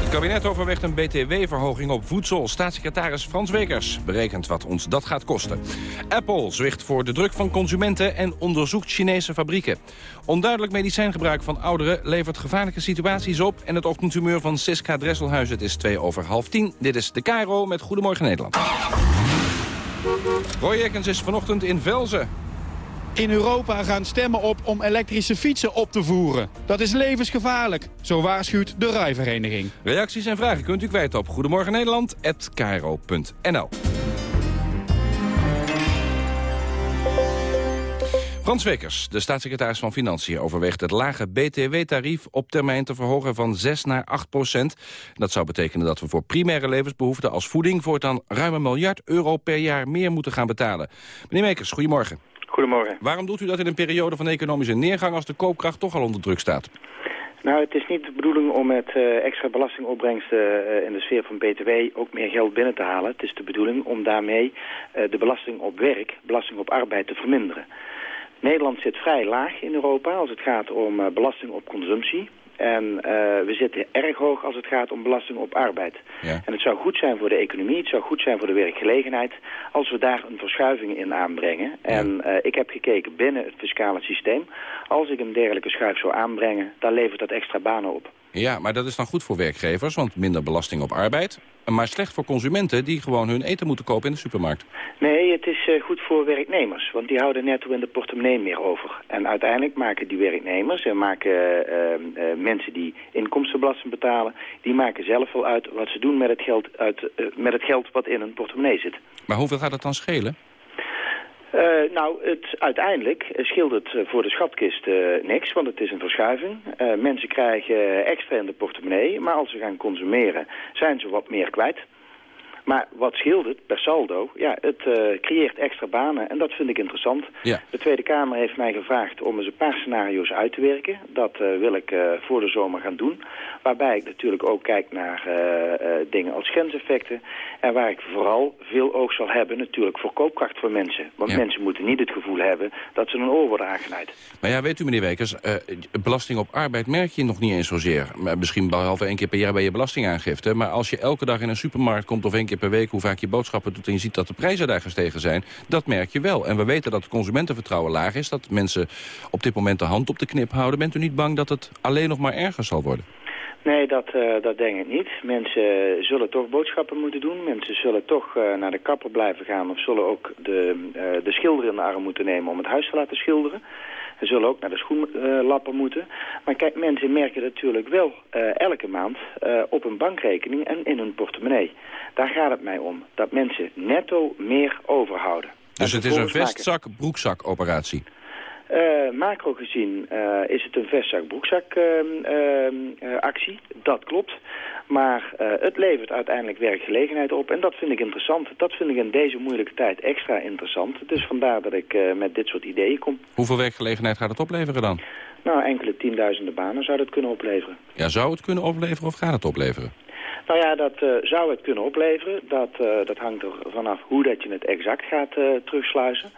Het kabinet overweegt een btw-verhoging op voedsel. Staatssecretaris Frans Wekers berekent wat ons dat gaat kosten. Apple zwicht voor de druk van consumenten en onderzoekt Chinese fabrieken. Onduidelijk medicijngebruik van ouderen levert gevaarlijke situaties op... en het ochtendhumeur van Siska Dresselhuis. Het is twee over half tien. Dit is de Caro met Goedemorgen Nederland. Roy Ekens is vanochtend in Velzen. In Europa gaan stemmen op om elektrische fietsen op te voeren. Dat is levensgevaarlijk, zo waarschuwt de rijvereniging. Reacties en vragen kunt u kwijt op Goedemorgen Nederland@kro.nl. Frans Wekers, de staatssecretaris van Financiën, overweegt het lage btw-tarief op termijn te verhogen van 6 naar 8 procent. Dat zou betekenen dat we voor primaire levensbehoeften als voeding voortaan ruim een miljard euro per jaar meer moeten gaan betalen. Meneer Wekers, goedemorgen. Goedemorgen. Waarom doet u dat in een periode van economische neergang als de koopkracht toch al onder druk staat? Nou, het is niet de bedoeling om met uh, extra belastingopbrengsten uh, in de sfeer van BTW ook meer geld binnen te halen. Het is de bedoeling om daarmee uh, de belasting op werk, belasting op arbeid te verminderen. Nederland zit vrij laag in Europa als het gaat om uh, belasting op consumptie. En uh, we zitten erg hoog als het gaat om belasting op arbeid. Ja. En het zou goed zijn voor de economie, het zou goed zijn voor de werkgelegenheid... als we daar een verschuiving in aanbrengen. Ja. En uh, ik heb gekeken binnen het fiscale systeem. Als ik een dergelijke schuif zou aanbrengen, dan levert dat extra banen op. Ja, maar dat is dan goed voor werkgevers, want minder belasting op arbeid. Maar slecht voor consumenten die gewoon hun eten moeten kopen in de supermarkt. Nee, het is uh, goed voor werknemers, want die houden netto in de portemonnee meer over. En uiteindelijk maken die werknemers en maken uh, uh, mensen die inkomstenbelasting betalen... die maken zelf wel uit wat ze doen met het geld, uit, met het geld wat in hun portemonnee zit. Maar hoeveel gaat het dan schelen? Uh, nou, het, uiteindelijk scheelt het voor de schatkist uh, niks, want het is een verschuiving. Mensen krijgen extra in de portemonnee, maar als ze gaan consumeren zijn ze wat meer kwijt. Maar wat scheelt het per saldo? Ja, het uh, creëert extra banen en dat vind ik interessant. Ja. De Tweede Kamer heeft mij gevraagd om eens een paar scenario's uit te werken. Dat uh, wil ik uh, voor de zomer gaan doen. Waarbij ik natuurlijk ook kijk naar dingen als grenseffecten. En waar ik vooral veel oog zal hebben natuurlijk voor koopkracht voor mensen. Want Ja. mensen moeten niet het gevoel hebben dat ze een oor worden aangenaaid. Maar ja, weet u meneer Wekers, eh, belasting op arbeid merk je nog niet eens zozeer. Misschien behalve één keer per jaar bij je belastingaangifte. Maar als je elke dag in een supermarkt komt of één keer per week... hoe vaak je boodschappen doet en je ziet dat de prijzen daar gestegen zijn... dat merk je wel. En we weten dat het consumentenvertrouwen laag is. Dat mensen op dit moment de hand op de knip houden. Bent u niet bang dat het alleen nog maar erger zal worden? Nee, dat, eh, dat denk ik niet. Mensen zullen toch boodschappen moeten doen. Mensen zullen toch eh, naar de kapper blijven gaan... of zullen ook de, eh, de schilder in de arm moeten nemen om het huis te laten schilderen. Ze zullen ook naar de schoenlapper moeten. Maar kijk, mensen merken natuurlijk wel eh, elke maand eh, op een bankrekening en in hun portemonnee. Daar gaat het mij om. Dat mensen netto meer overhouden. Dus het is een vervolgens eh, macro gezien eh, is het een vestzak-broekzak ehm, ehm, eh, actie. Dat klopt. Maar het levert uiteindelijk werkgelegenheid op. En dat vind ik interessant. Dat vind ik in deze moeilijke tijd extra interessant. Dus vandaar dat ik met dit soort ideeën kom. Hoeveel werkgelegenheid gaat het opleveren dan? Nou, enkele tienduizenden banen zou dat kunnen opleveren. Ja, zou het kunnen opleveren of gaat het opleveren? Nou ja, dat zou het kunnen opleveren. Dat, dat hangt er vanaf hoe dat je het exact gaat eh, terugsluizen.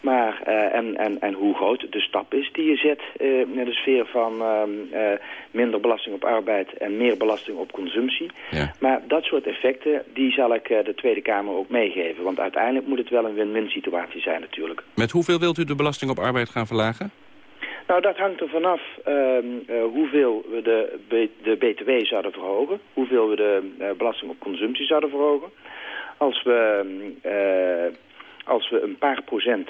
Maar, eh, en, en, en hoe groot de stap is die je zet eh, in de sfeer van ehm, eh, minder belasting op arbeid en meer belasting op consumptie. Ja. Maar dat soort effecten, die zal ik de Tweede Kamer ook meegeven. Want uiteindelijk moet het wel een win-win situatie zijn natuurlijk. Met hoeveel wilt u de belasting op arbeid gaan verlagen? Nou, dat hangt er vanaf ehm, eh, hoeveel we de, de BTW zouden verhogen. Hoeveel we de belasting op consumptie zouden verhogen. Als we, eh, als we een paar procent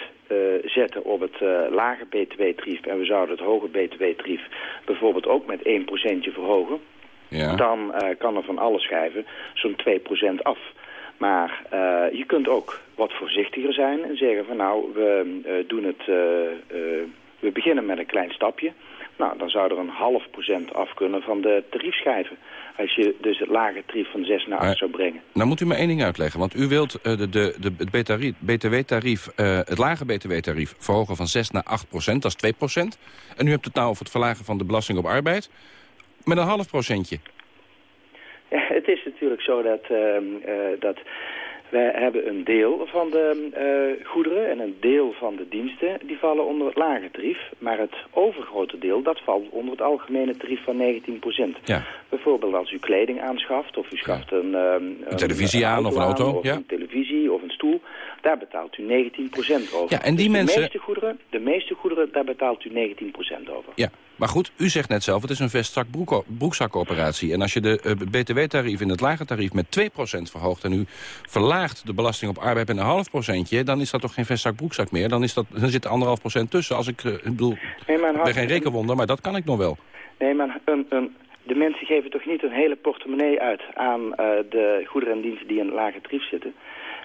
zetten op het eh, lage BTW-tarief... en we zouden het hoge BTW-tarief bijvoorbeeld ook met 1 procentje verhogen... Ja. dan eh, kan er van alle schijven zo'n 2 procent af. Maar eh, je kunt ook wat voorzichtiger zijn en zeggen van nou, we eh, doen het... eh, eh, we beginnen met een klein stapje. Nou, dan zou er een half procent af kunnen van de tariefschijven. Als je dus het lage tarief van 6 naar 8 Maar- zou brengen. Nou moet u me één ding uitleggen. Want u wilt eh, de, de, de, het btw-tarief, eh, het lage btw-tarief verhogen van 6 naar 8 procent. Dat is 2 procent. En u hebt het nou over het verlagen van de belasting op arbeid. Met een half procentje. Ja, het is natuurlijk zo dat, eh, dat wij hebben een deel van de eh, goederen en een deel van de diensten die vallen onder het lage tarief. Maar het overgrote deel dat valt onder het algemene tarief van 19 Ja. Bijvoorbeeld als u kleding aanschaft of u schaft een, ehm, Een televisie aan of een auto, of ja. een televisie of een stoel. Daar betaalt u 19% over. Ja, en die Dus mensen- De meeste, goederen, de meeste goederen, daar betaalt u 19% over. Ja, maar goed, u zegt net zelf, het is een vestzak broek, broekzakoperatie. En als je de eh, btw-tarief in het lage tarief met 2% verhoogt... en u verlaagt de belasting op arbeid met een half procentje... dan is dat toch geen vestzak broekzak meer? Dan, is dat, dan zit er anderhalf procent tussen. Als ik, eh, ik bedoel, Nee, ik ben geen rekenwonder, maar dat kan ik nog wel. Nee, maar een, een, de mensen geven toch niet een hele portemonnee uit aan eh, de goederen en diensten die in een lage tarief zitten.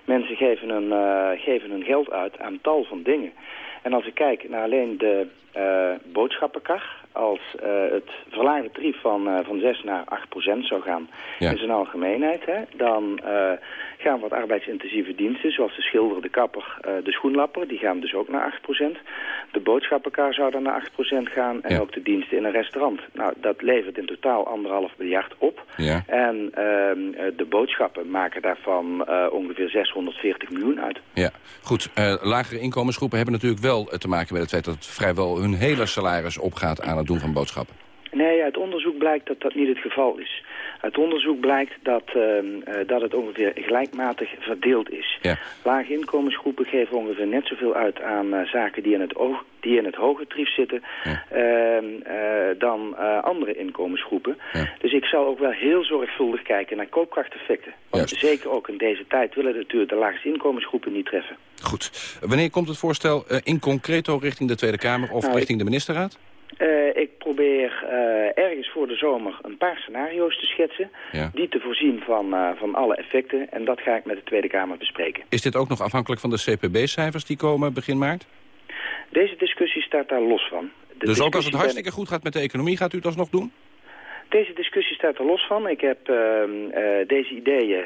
Mensen geven hun, geven hun geld uit aan tal van dingen. En als ik kijk naar alleen de eh, boodschappenkar, als eh, het verlaagde tarief van, eh, van 6 naar 8 procent zou gaan Ja. in zijn algemeenheid, hè, dan gaan wat arbeidsintensieve diensten, zoals de schilder, de kapper, de schoenlapper, die gaan dus ook naar 8 procent. De boodschappenkar zou dan naar 8 procent gaan en Ja. ook de diensten in een restaurant. Nou, dat levert in totaal anderhalf miljard op. Ja. En ehm, eh, de boodschappen maken daarvan ongeveer 640 miljoen uit. Ja, goed. lagere inkomensgroepen hebben natuurlijk wel eh, te maken met het feit... dat het vrijwel hun hele salaris opgaat aan het doen van boodschappen. Nee, uit onderzoek blijkt dat dat niet het geval is. Uit onderzoek blijkt dat, ehm, eh, dat het ongeveer gelijkmatig verdeeld is. Ja. Lage inkomensgroepen geven ongeveer net zoveel uit aan eh, zaken die in het, oog, die in het hoge tarief zitten ehm, eh, dan andere inkomensgroepen. Dus ik zal ook wel heel zorgvuldig kijken naar koopkrachteffecten. Want zeker ook in deze tijd willen natuurlijk de laagste inkomensgroepen niet treffen. Goed. Wanneer komt het voorstel in concreto richting de Tweede Kamer... of Nou, richting de ministerraad? Eh, ik probeer eh, ergens voor de zomer een paar scenario's te schetsen. Ja. Die te voorzien van, eh, van alle effecten. En dat ga ik met de Tweede Kamer bespreken. Is dit ook nog afhankelijk van de CPB-cijfers die komen begin maart? Deze discussie staat daar los van. De dus ook als het hartstikke goed gaat met de economie, gaat u het alsnog doen? Deze discussie staat er los van. Ik heb ehm, eh, deze ideeën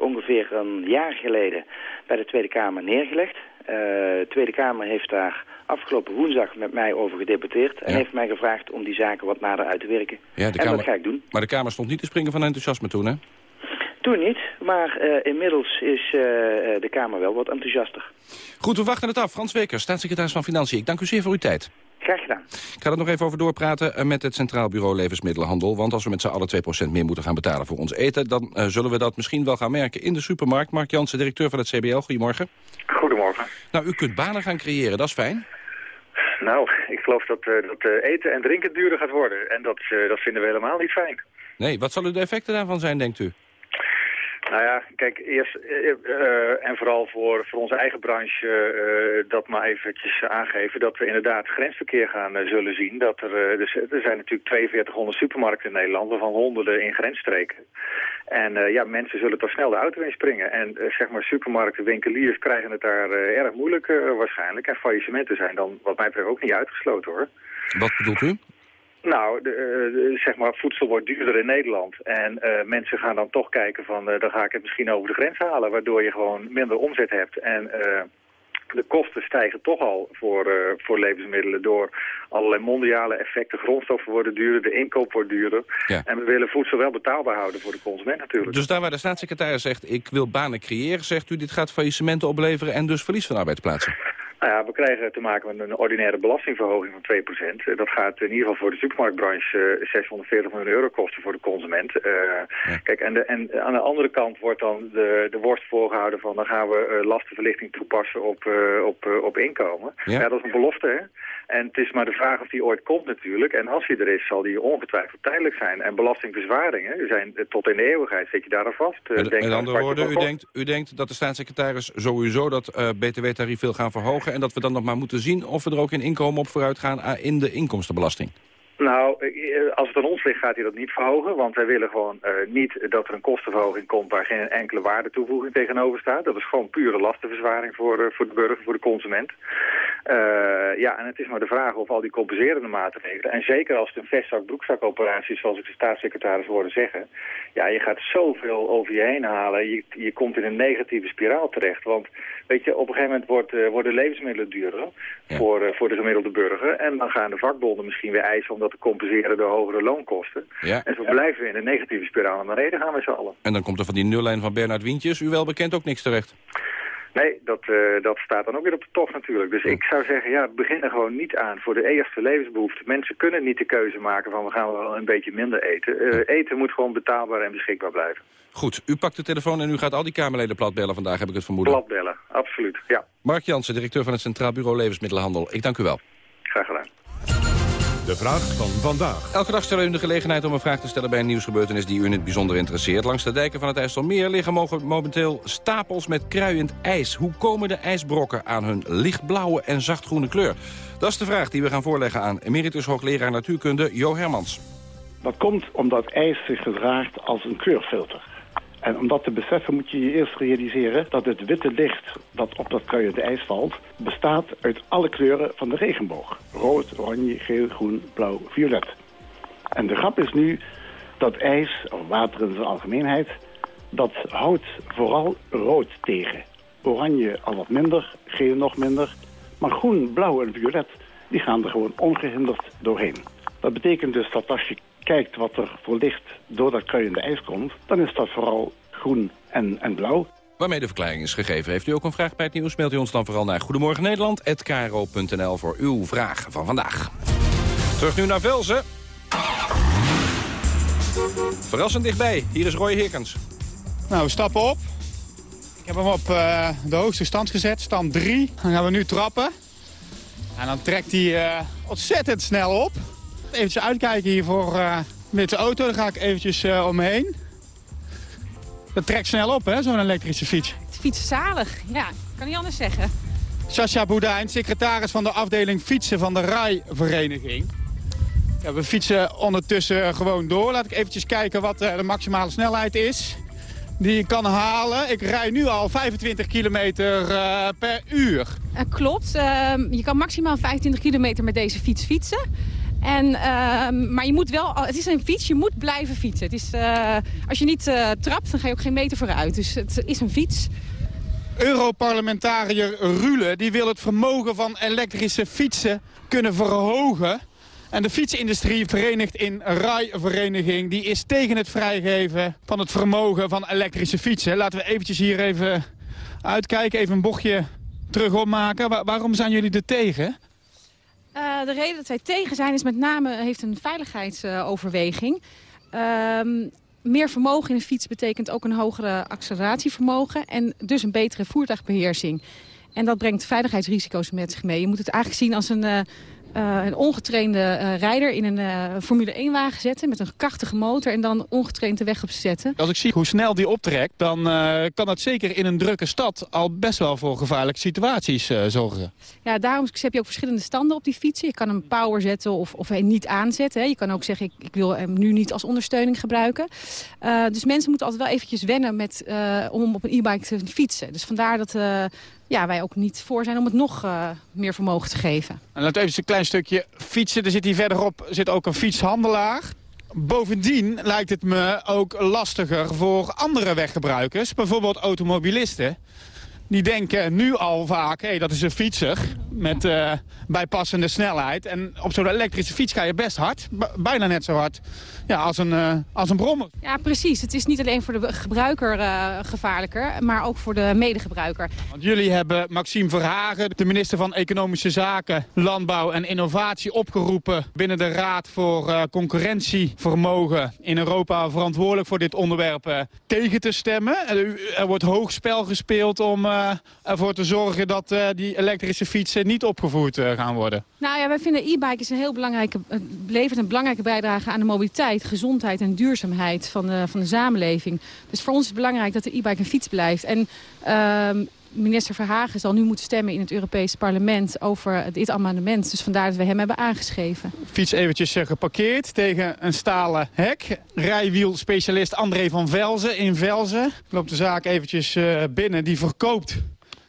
ongeveer een jaar geleden bij de Tweede Kamer neergelegd. Eh, de Tweede Kamer heeft daar afgelopen woensdag met mij over gedebatteerd... en heeft mij gevraagd om die zaken wat nader uit te werken. Ja, de en Kamer... dat ga ik doen. Maar de Kamer stond niet te springen van enthousiasme toen, hè? Toen niet, maar inmiddels is de Kamer wel wat enthousiaster. Goed, we wachten het af. Frans Weker, staatssecretaris van Financiën. Ik dank u zeer voor uw tijd. Graag gedaan. Ik ga er nog even over doorpraten eh, met het Centraal Bureau Levensmiddelenhandel. Want als we met z'n allen 2% meer moeten gaan betalen voor ons eten... dan uh, zullen we dat misschien wel gaan merken in de supermarkt. Mark Jansen, directeur van het CBL. Goedemorgen. Goedemorgen. Nou, u kunt banen gaan creëren, dat is fijn. Nou, ik geloof dat, uh, dat eten en drinken duurder gaat worden. En dat, dat vinden we helemaal niet fijn. Nee, wat zullen de effecten daarvan zijn, denkt u? Nou ja, kijk, eerst uh, en vooral voor, voor onze eigen branche uh, dat maar eventjes aangeven dat we inderdaad grensverkeer gaan zullen zien. Dat er, dus, er zijn natuurlijk 4200 supermarkten in Nederland, waarvan honderden in grensstreken. En ja, mensen zullen toch snel de auto inspringen. En zeg maar supermarkten, winkeliers krijgen het daar erg moeilijk waarschijnlijk. En faillissementen zijn dan wat mij betreft ook niet uitgesloten hoor. Wat bedoelt u? Nou, de, zeg maar, voedsel wordt duurder in Nederland. En uh, mensen gaan dan toch kijken van, uh, dan ga ik het misschien over de grens halen. Waardoor je gewoon minder omzet hebt. En uh, de kosten stijgen toch al voor, voor levensmiddelen door allerlei mondiale effecten. Grondstoffen worden duurder, de inkoop wordt duurder. Ja. En we willen voedsel wel betaalbaar houden voor de consument natuurlijk. Dus daar waar de staatssecretaris zegt, ik wil banen creëren, zegt u, dit gaat faillissementen opleveren en dus verlies van arbeidsplaatsen. Nou ja, we krijgen te maken met een ordinaire belastingverhoging van 2%. Dat gaat in ieder geval voor de supermarktbranche 640 miljoen euro kosten voor de consument. Uh, ja. Kijk, en, de, en aan de andere kant wordt dan de, de worst voorgehouden van... dan gaan we lastenverlichting toepassen op, uh, op, op inkomen. Ja. ja. dat is een belofte, hè? En het is maar de vraag of die ooit komt natuurlijk. En als die er is, zal die ongetwijfeld tijdelijk zijn. En belastingverzwaringen zijn tot in de eeuwigheid, zit je daar aan vast. Met, met andere woorden, u denkt, u denkt dat de staatssecretaris sowieso dat uh, btw-tarief wil gaan verhogen... en dat we dan nog maar moeten zien of we er ook in inkomen op vooruit gaan in de inkomstenbelasting. Nou, als het aan ons ligt gaat hij dat niet verhogen. Want wij willen gewoon uh, niet dat er een kostenverhoging komt waar geen enkele waardetoevoeging tegenover staat. Dat is gewoon pure lastenverzwaring voor, uh, voor de burger, voor de consument. Uh, ja, en het is maar de vraag of al die compenserende maatregelen... en zeker als het een vestzak-broekzak-operatie is, zoals ik de staatssecretaris hoorde zeggen... ja, je gaat zoveel over je heen halen. Je, je komt in een negatieve spiraal terecht. Want, weet je, op een gegeven moment wordt, worden levensmiddelen duurder... Ja. Voor, voor de gemiddelde burger. En dan gaan de vakbonden misschien weer eisen om dat te compenseren door hogere loonkosten. Ja. En zo blijven we in een negatieve spiraal naar beneden gaan met z'n allen. En dan komt er van die nullijn van Bernard Wientjes, u wel bekend, ook niks terecht. Nee, dat, uh, dat staat dan ook weer op de tocht natuurlijk. Dus ik zou zeggen, ja, begin er gewoon niet aan voor de eerste levensbehoeften. Mensen kunnen niet de keuze maken van we gaan wel een beetje minder eten. Uh, eten moet gewoon betaalbaar en beschikbaar blijven. Goed, u pakt de telefoon en u gaat al die Kamerleden platbellen vandaag, heb ik het vermoeden. Platbellen, absoluut, ja. Mark Jansen, directeur van het Centraal Bureau Levensmiddelenhandel. Ik dank u wel. Graag gedaan. De vraag van vandaag. Elke dag stellen we u de gelegenheid om een vraag te stellen bij een nieuwsgebeurtenis die u in het bijzonder interesseert. Langs de dijken van het IJsselmeer liggen momenteel stapels met kruiend ijs. Hoe komen de ijsbrokken aan hun lichtblauwe en zachtgroene kleur? Dat is de vraag die we gaan voorleggen aan emeritus hoogleraar natuurkunde Jo Hermans. Dat komt omdat ijs zich gedraagt als een kleurfilter. En om dat te beseffen moet je je eerst realiseren dat het witte licht dat op dat kruiende ijs valt... bestaat uit alle kleuren van de regenboog. Rood, oranje, geel, groen, blauw, violet. En de grap is nu dat ijs, of water in zijn algemeenheid... dat houdt vooral rood tegen. Oranje al wat minder, geel nog minder. Maar groen, blauw en violet, die gaan er gewoon ongehinderd doorheen. Dat betekent dus dat als je kijkt wat er voor licht door dat kruiende ijs komt... dan is dat vooral groen en, en blauw. Waarmee de verklaring is gegeven. Heeft u ook een vraag bij het nieuws, mailt u ons dan vooral naar Goedemorgen Nederland@kro.nl voor uw vraag van vandaag. Terug nu naar Velzen. Verrassend dichtbij. Hier is Roy Heerkens. Nou, we stappen op. Ik heb hem op uh, de hoogste stand gezet, stand 3. Dan gaan we nu trappen. En dan trekt hij uh, ontzettend snel op. Even uitkijken hier voor uh, met de auto. Dan ga ik eventjes uh, omheen. Dat trekt snel op, hè, zo'n elektrische fiets. Het fiets zalig, ja. Kan niet anders zeggen. Sascha Boudijn, secretaris van de afdeling fietsen van de RAI-vereniging. Ja, we fietsen ondertussen gewoon door. Laat ik eventjes kijken wat uh, de maximale snelheid is die je kan halen. Ik rij nu al 25 kilometer uh, per uur. Uh, klopt. Uh, je kan maximaal 25 kilometer met deze fiets fietsen. En, ehm, maar je moet wel, het is een fiets, je moet blijven fietsen. Het is, eh, als je niet uh, trapt, dan ga je ook geen meter vooruit. Dus het is een fiets. Europarlementariër Rule die wil het vermogen van elektrische fietsen kunnen verhogen. En de fietsindustrie verenigd in RAI-vereniging... die is tegen het vrijgeven van het vermogen van elektrische fietsen. Laten we eventjes hier even uitkijken, even een bochtje terug opmaken. waarom zijn jullie er tegen? Uh, de reden dat wij tegen zijn is met name heeft een veiligheidsoverweging. Uh, meer vermogen in een fiets betekent ook een hogere acceleratievermogen... en dus een betere voertuigbeheersing. En dat brengt veiligheidsrisico's met zich mee. Je moet het eigenlijk zien als een, uh, uh, een ongetrainde uh, rijder in een uh, Formule 1-wagen zetten... met een krachtige motor en dan ongetraind de weg op zetten. Als ik zie hoe snel die optrekt... dan kan dat zeker in een drukke stad al best wel voor gevaarlijke situaties zorgen. Ja, daarom heb je ook verschillende standen op die fietsen. Je kan hem power zetten of, of niet aanzetten. Hè. Je kan ook zeggen, ik, ik, wil hem nu niet als ondersteuning gebruiken. dus mensen moeten altijd wel eventjes wennen met, om op een e-bike te fietsen. Dus vandaar dat ja, wij ook niet voor zijn om het nog uh, meer vermogen te geven. En we even een klein stukje fietsen. Er zit hier verderop zit ook een fietshandelaar. Bovendien lijkt het me ook lastiger voor andere weggebruikers. Bijvoorbeeld automobilisten die denken nu al vaak, hé, hey, dat is een fietser met uh, bijpassende snelheid. En op zo'n elektrische fiets ga je best hard, bijna net zo hard ja, als, een, uh, als een brommer. Ja, precies. Het is niet alleen voor de gebruiker uh, gevaarlijker, maar ook voor de medegebruiker. Want jullie hebben Maxime Verhagen, de minister van Economische Zaken, Landbouw en Innovatie, opgeroepen binnen de Raad voor Concurrentievermogen in Europa verantwoordelijk voor dit onderwerp tegen te stemmen. Er wordt hoog spel gespeeld om ervoor te zorgen dat die elektrische fietsen niet opgevoerd uh, gaan worden? Nou ja, wij vinden e-bike is een heel belangrijke, levert een belangrijke bijdrage aan de mobiliteit, gezondheid en duurzaamheid van de, van de samenleving. Dus voor ons is het belangrijk dat de e-bike een fiets blijft. En ehm, minister Verhagen zal nu moeten stemmen in het Europese parlement over dit amendement. Dus vandaar dat we hem hebben aangeschreven. Fiets eventjes geparkeerd tegen een stalen hek. Rijwielspecialist André van Velzen in Velzen. Loopt de zaak eventjes binnen. Die verkoopt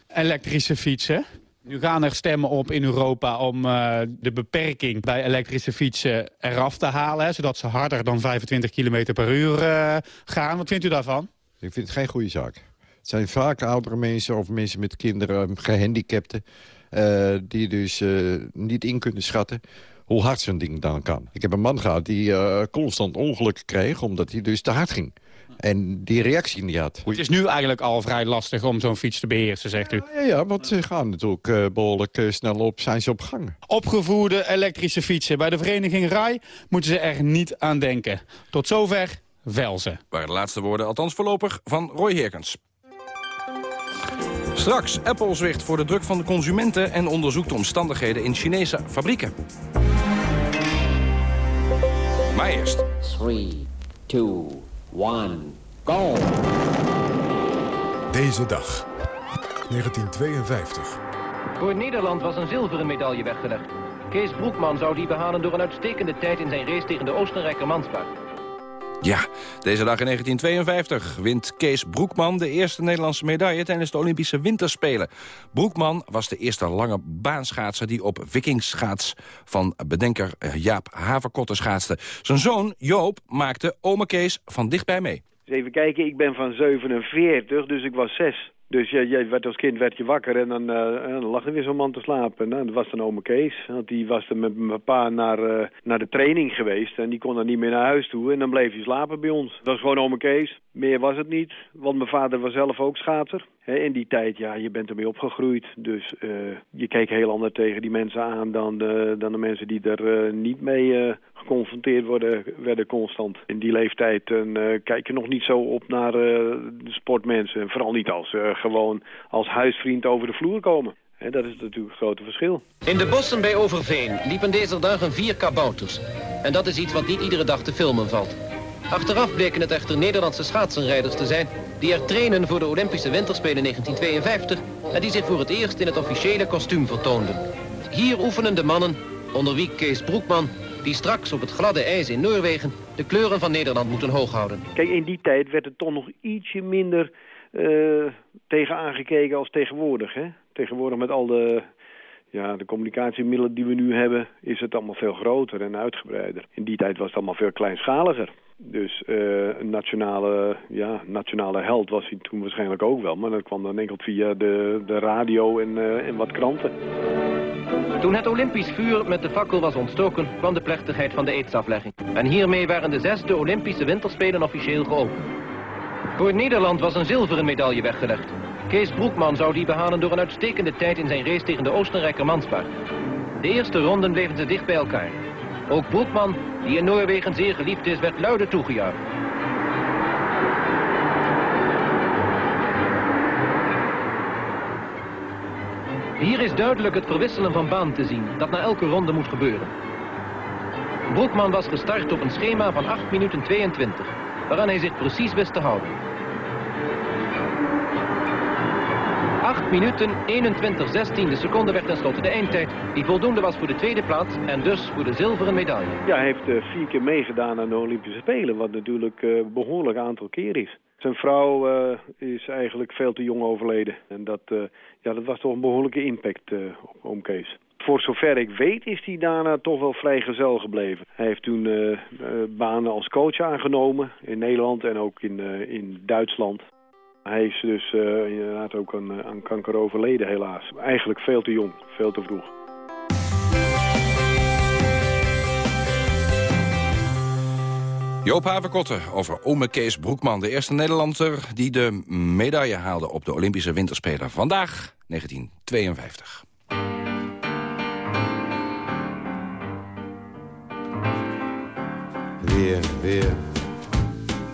elektrische fietsen. Nu gaan er stemmen op in Europa om uh, de beperking bij elektrische fietsen eraf te halen. Zodat ze harder dan 25 km per uur uh, gaan. Wat vindt u daarvan? Ik vind het geen goede zaak. Het zijn vaak oudere mensen of mensen met kinderen, gehandicapten... Uh, die dus niet in kunnen schatten hoe hard zo'n ding dan kan. Ik heb een man gehad die constant ongelukken kreeg... omdat hij dus te hard ging. En die reactie niet had. Het is nu eigenlijk al vrij lastig om zo'n fiets te beheersen, zegt u? Ja, ja want ze gaan natuurlijk uh, behoorlijk uh, snel op, zijn ze op gang. Opgevoerde elektrische fietsen. Bij de vereniging RAI moeten ze er niet aan denken. Tot zover Velzen. Waar de laatste woorden, althans voorlopig, van Roy Herkens. Straks, Apple zwicht voor de druk van de consumenten... en onderzoekt de omstandigheden in Chinese fabrieken. Maar eerst... 3, 2, 1, go! Deze dag, 1952. Voor Nederland was een zilveren medaille weggelegd. Kees Broekman zou die behalen door een uitstekende tijd in zijn race tegen de Oostenrijker Mansbach. Ja, deze dag in 1952 wint Kees Broekman de eerste Nederlandse medaille tijdens de Olympische Winterspelen. Broekman was de eerste lange baanschaatser die op vikingsschaats van bedenker Jaap Haverkotten schaatste. Zijn zoon Joop maakte ome Kees van dichtbij mee. even kijken, ik ben van 47, dus ik was 6. Dus je, werd als kind werd je wakker en dan, uh, dan lag er weer zo'n man te slapen. Nou, dat was dan oma Kees. Want die was er met mijn pa naar, uh, naar de training geweest. En die kon dan niet meer naar huis toe. En dan bleef hij slapen bij ons. Dat was gewoon oma Kees. Meer was het niet. Want mijn vader was zelf ook schaatser. He, in die tijd, ja, je bent ermee opgegroeid. Dus uh, je keek heel anders tegen die mensen aan dan de, dan de mensen die er niet mee geconfronteerd worden, werden constant. In die leeftijd uh, kijk je nog niet zo op naar sportmensen. Vooral niet als gewoon als huisvriend over de vloer komen. En dat is natuurlijk het grote verschil. In de bossen bij Overveen liepen deze dagen vier kabouters. En dat is iets wat niet iedere dag te filmen valt. Achteraf bleken het echter Nederlandse schaatsenrijders te zijn... die er trainen voor de Olympische Winterspelen 1952... en die zich voor het eerst in het officiële kostuum vertoonden. Hier oefenen de mannen, onder wie Kees Broekman die straks op het gladde ijs in Noorwegen de kleuren van Nederland moeten hooghouden. Kijk, in die tijd werd er toch nog ietsje minder uh, tegen aangekeken als tegenwoordig. Hè? Tegenwoordig met al de, ja, de communicatiemiddelen die we nu hebben, is het allemaal veel groter en uitgebreider. In die tijd was het allemaal veel kleinschaliger. Dus uh, een nationale, ja, nationale held was hij toen waarschijnlijk ook wel. Maar dat kwam dan enkel via de, de radio en, uh, en wat kranten. Toen het Olympisch vuur met de fakkel was ontstoken, kwam de plechtigheid van de eedsaflegging. En hiermee waren de zesde Olympische winterspelen officieel geopend. Voor Nederland was een zilveren medaille weggelegd. Kees Broekman zou die behalen door een uitstekende tijd in zijn race tegen de Oostenrijker Mansbach. De eerste ronden bleven ze dicht bij elkaar. Ook Broekman, die in Noorwegen zeer geliefd is, werd luide toegejuicht. Hier is duidelijk het verwisselen van baan te zien, dat na elke ronde moet gebeuren. Broekman was gestart op een schema van 8 minuten 22, waaraan hij zich precies wist te houden. 8 minuten 21 16 seconden werd tenslotte de eindtijd, die voldoende was voor de tweede plaats en dus voor de zilveren medaille. Ja, hij heeft uh, vier keer meegedaan aan de Olympische Spelen, wat natuurlijk een uh, behoorlijk aantal keer is. Zijn vrouw uh, is eigenlijk veel te jong overleden en dat, ja, dat was toch een behoorlijke impact op oom Kees. Voor zover ik weet is hij daarna toch wel vrijgezel gebleven. Hij heeft toen banen als coach aangenomen in Nederland en ook in, in Duitsland. Hij is dus inderdaad ook aan, aan, kanker overleden helaas. Eigenlijk veel te jong, veel te vroeg. Joop Haverkotten over ome Kees Broekman. De eerste Nederlander die de medaille haalde op de Olympische Winterspelen. Vandaag 1952. Via, via,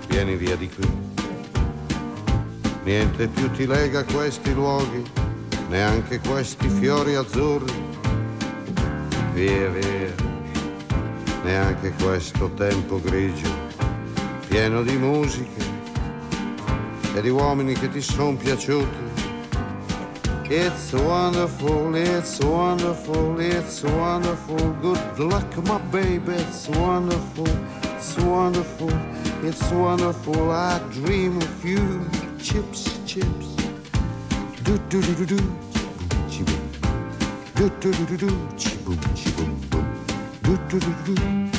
vieni via di qui. Niente più ti lega questi luoghi, neanche questi fiori azzurri. Via, via, neanche questo tempo grigio, pieno di musiche e di uomini che ti sono piaciuti. It's wonderful, it's wonderful, it's wonderful. Good luck, my baby, it's wonderful, it's wonderful, it's wonderful. I dream of you chips, chips. Do do do do do, chi boom. Do do do do do, chi boom, boom. Do do do do.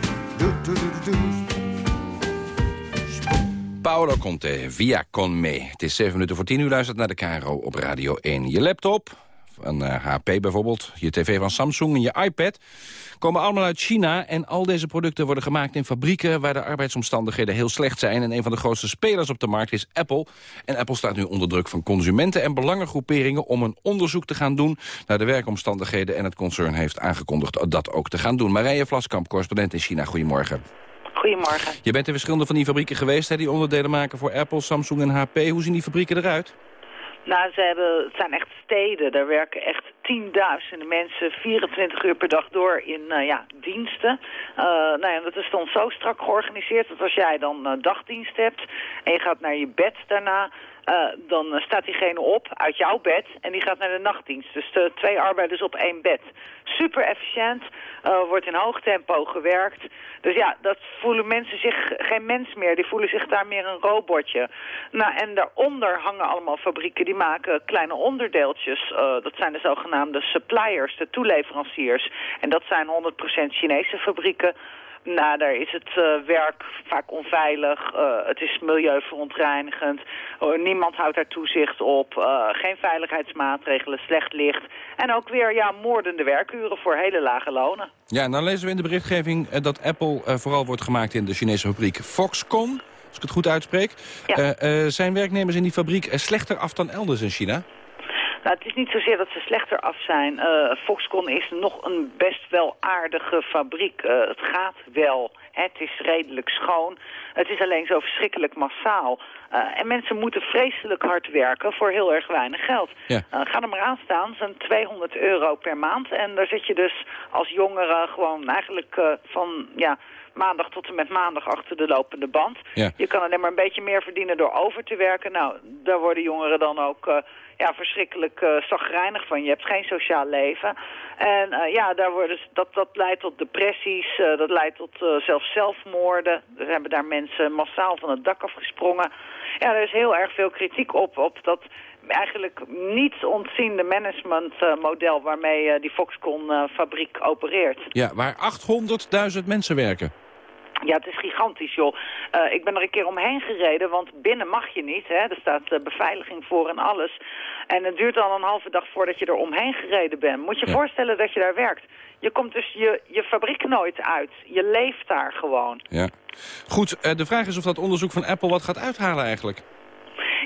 Paolo Conte, via con me. Het is 7 minuten voor 10 uur, luistert naar de KRO op Radio 1. Je laptop, uh, HP bijvoorbeeld, je tv van Samsung en je iPad... komen allemaal uit China en al deze producten worden gemaakt in fabrieken... waar de arbeidsomstandigheden heel slecht zijn. En een van de grootste spelers op de markt is Apple. En Apple staat nu onder druk van consumenten en belangengroeperingen... om een onderzoek te gaan doen naar de werkomstandigheden... en het concern heeft aangekondigd dat ook te gaan doen. Marije Vlaskamp, correspondent in China, goedemorgen. Goedemorgen. Je bent in verschillende van die fabrieken geweest, hè, die onderdelen maken voor Apple, Samsung en HP. Hoe zien die fabrieken eruit? Nou, ze hebben, het zijn echt steden. Daar werken echt tienduizenden mensen 24 uur per dag door in uh, ja, diensten. Uh, nou ja, dat is dan zo strak georganiseerd dat als jij dan uh, dagdienst hebt en je gaat naar je bed daarna... Uh, dan staat diegene op uit jouw bed en die gaat naar de nachtdienst. Dus de twee arbeiders op één bed. Super efficiënt, wordt in hoog tempo gewerkt. Dus ja, dat voelen mensen zich geen mens meer. Die voelen zich daar meer een robotje. Nou, en daaronder hangen allemaal fabrieken die maken kleine onderdeeltjes. Dat zijn de zogenaamde suppliers, de toeleveranciers. En dat zijn 100% Chinese fabrieken. Nou, daar is het uh, werk vaak onveilig. Uh, het is milieuverontreinigend. Uh, niemand houdt daar toezicht op. geen veiligheidsmaatregelen, slecht licht. En ook weer ja, moordende werkuren voor hele lage lonen. Ja, nou lezen we in de berichtgeving dat Apple vooral wordt gemaakt in de Chinese fabriek Foxconn. Als ik het goed uitspreek. Ja. zijn werknemers in die fabriek slechter af dan elders in China? Nou, het is niet zozeer dat ze slechter af zijn. Uh, Foxconn is nog een best wel aardige fabriek. Uh, het gaat wel. Het is redelijk schoon. Het is alleen zo verschrikkelijk massaal. Uh, en mensen moeten vreselijk hard werken voor heel erg weinig geld. Ja. ga er maar aan staan, zo'n 200 euro per maand. En daar zit je dus als jongere gewoon eigenlijk van... ja maandag tot en met maandag achter de lopende band. Ja. Je kan alleen maar een beetje meer verdienen door over te werken. Nou, daar worden jongeren dan ook uh, ja, verschrikkelijk uh, zagrijnig van. Je hebt geen sociaal leven. En uh, ja, daar worden, dat, dat leidt tot depressies, uh, dat leidt tot zelfs zelfmoorden. Er hebben daar mensen massaal van het dak afgesprongen. Ja, er is heel erg veel kritiek op, op dat eigenlijk niet ontziende managementmodel waarmee die Foxconn-fabriek opereert. Ja, waar 800.000 mensen werken. Ja, het is gigantisch, joh. Uh, ik ben er een keer omheen gereden, want binnen mag je niet. Hè? Er staat uh, beveiliging voor en alles. En het duurt al een halve dag voordat je er omheen gereden bent. Moet je ja. voorstellen dat je daar werkt. Je komt dus je, je fabriek nooit uit. Je leeft daar gewoon. Ja. Goed, uh, de vraag is of dat onderzoek van Apple wat gaat uithalen eigenlijk.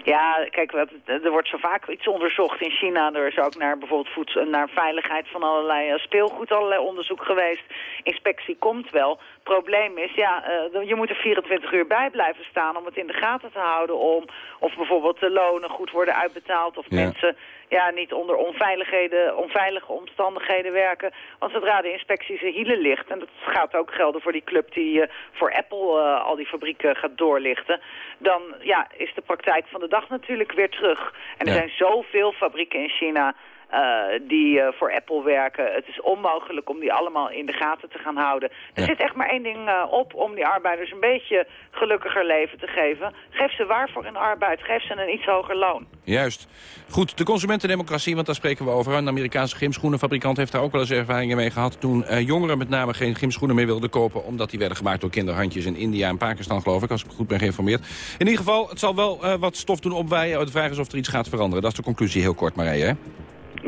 Ja, kijk, er wordt zo vaak iets onderzocht in China. Er is ook naar bijvoorbeeld voedsel, naar veiligheid van allerlei speelgoed, allerlei onderzoek geweest. Inspectie komt wel. Probleem is, ja, uh, je moet er 24 uur bij blijven staan om het in de gaten te houden. Om, of bijvoorbeeld de lonen goed worden uitbetaald. Of Ja. mensen ja, niet onder onveiligheden, onveilige omstandigheden werken. Want zodra de inspectie zijn hielen ligt, en dat gaat ook gelden voor die club die uh, voor Apple uh, al die fabrieken gaat doorlichten, dan ja, is de praktijk van de dag natuurlijk weer terug. En er Ja. zijn zoveel fabrieken in China uh, die uh, voor Apple werken. Het is onmogelijk om die allemaal in de gaten te gaan houden. Er Ja. zit echt maar één ding uh, op om die arbeiders een beetje gelukkiger leven te geven. Geef ze waar voor hun arbeid. Geef ze een iets hoger loon. Juist. Goed, de consumentendemocratie, want daar spreken we over. Een Amerikaanse gymschoenenfabrikant heeft daar ook wel eens ervaringen mee gehad... toen jongeren met name geen gymschoenen meer wilden kopen... omdat die werden gemaakt door kinderhandjes in India en Pakistan, geloof ik... als ik goed ben geïnformeerd. In ieder geval, het zal wel wat stof doen opwaaien. De vraag is of er iets gaat veranderen. Dat is de conclusie heel kort, Marije, hè?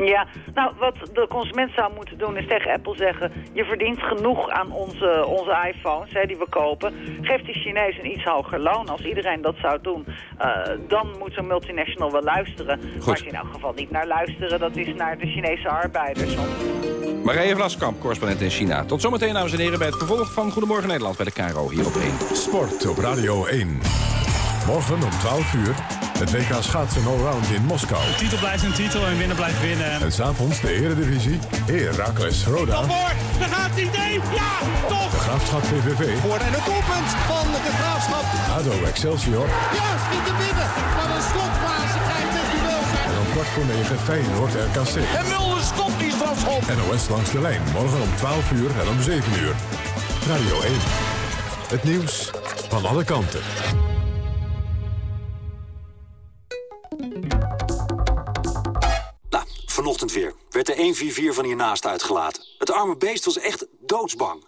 Ja, nou wat de consument zou moeten doen is tegen Apple zeggen... je verdient genoeg aan onze, onze iPhones hè, die we kopen. Geef die Chinees een iets hoger loon. Als iedereen dat zou doen, uh, dan moet zo'n multinational wel luisteren. Goed. Maar in elk geval niet naar luisteren, dat is naar de Chinese arbeiders. Marije Vlaskamp, correspondent in China. Tot zometeen, dames en heren, bij het vervolg van Goedemorgen Nederland... bij de KRO hier op 1. Sport op Radio 1. Morgen om 12 uur het WK schaatsen allround in Moskou. De titel blijft een titel en winnen blijft winnen. En s'avonds de Eredivisie. Heracles Roda. Voor, daar gaat hij, nee, ja, toch! De Graafschap VVV. Voor en een doelpunt van de Graafschap. ADO Excelsior. Ja, schiet te binnen. Wat een slotfase krijgt het duel. En om kwart voor negen Feyenoord RKC. En Mulder stopt die strafschop. NOS langs de lijn. Morgen om 12 uur en om 7 uur. Radio 1. Het nieuws van alle kanten. Nou, vanochtend weer. Werd de 144 van hiernaast uitgelaten. Het arme beest was echt doodsbang.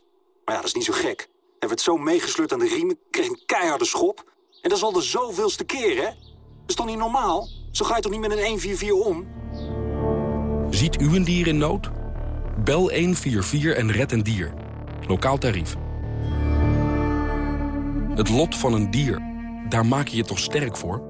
Maar ja, dat is niet zo gek. Hij werd zo meegesleurd aan de riemen, kreeg een keiharde schop. En dat is al de zoveelste keer, hè? Dat is toch niet normaal? Zo ga je toch niet met een 144 om? Ziet u een dier in nood? Bel 144 en red een dier. Lokaal tarief. Het lot van een dier. Daar maak je je toch sterk voor?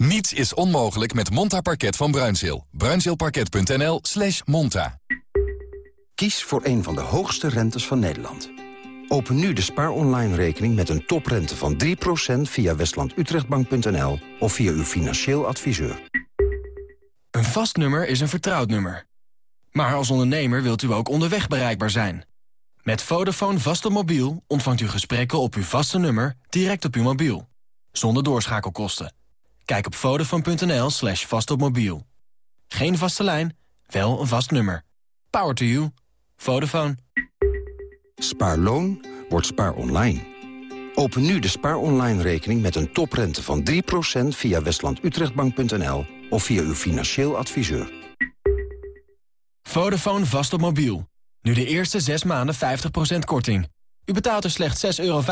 Niets is onmogelijk met Monta Parket van Bruinzeel. Bruinzeelparket.nl slash monta. Kies voor een van de hoogste rentes van Nederland. Open nu de Spaar Online rekening met een toprente van 3% via westlandutrechtbank.nl of via uw financieel adviseur. Een vast nummer is een vertrouwd nummer. Maar als ondernemer wilt u ook onderweg bereikbaar zijn. Met Vodafone vast op mobiel ontvangt u gesprekken op uw vaste nummer direct op uw mobiel. Zonder doorschakelkosten. Kijk op vodafone.nl slash vastopmobiel. Geen vaste lijn, wel een vast nummer. Power to you. Vodafone. Spaarloon wordt spaar online. Open nu de Spaar Online rekening met een toprente van 3% via westlandutrechtbank.nl of via uw financieel adviseur. Vodafone vast op mobiel. Nu de eerste 6 maanden 50% korting. U betaalt er slechts 6,25 euro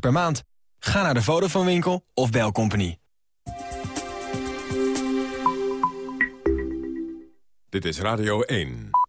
per maand. Ga naar de Vodafone winkel of bel Company. Dit is Radio 1.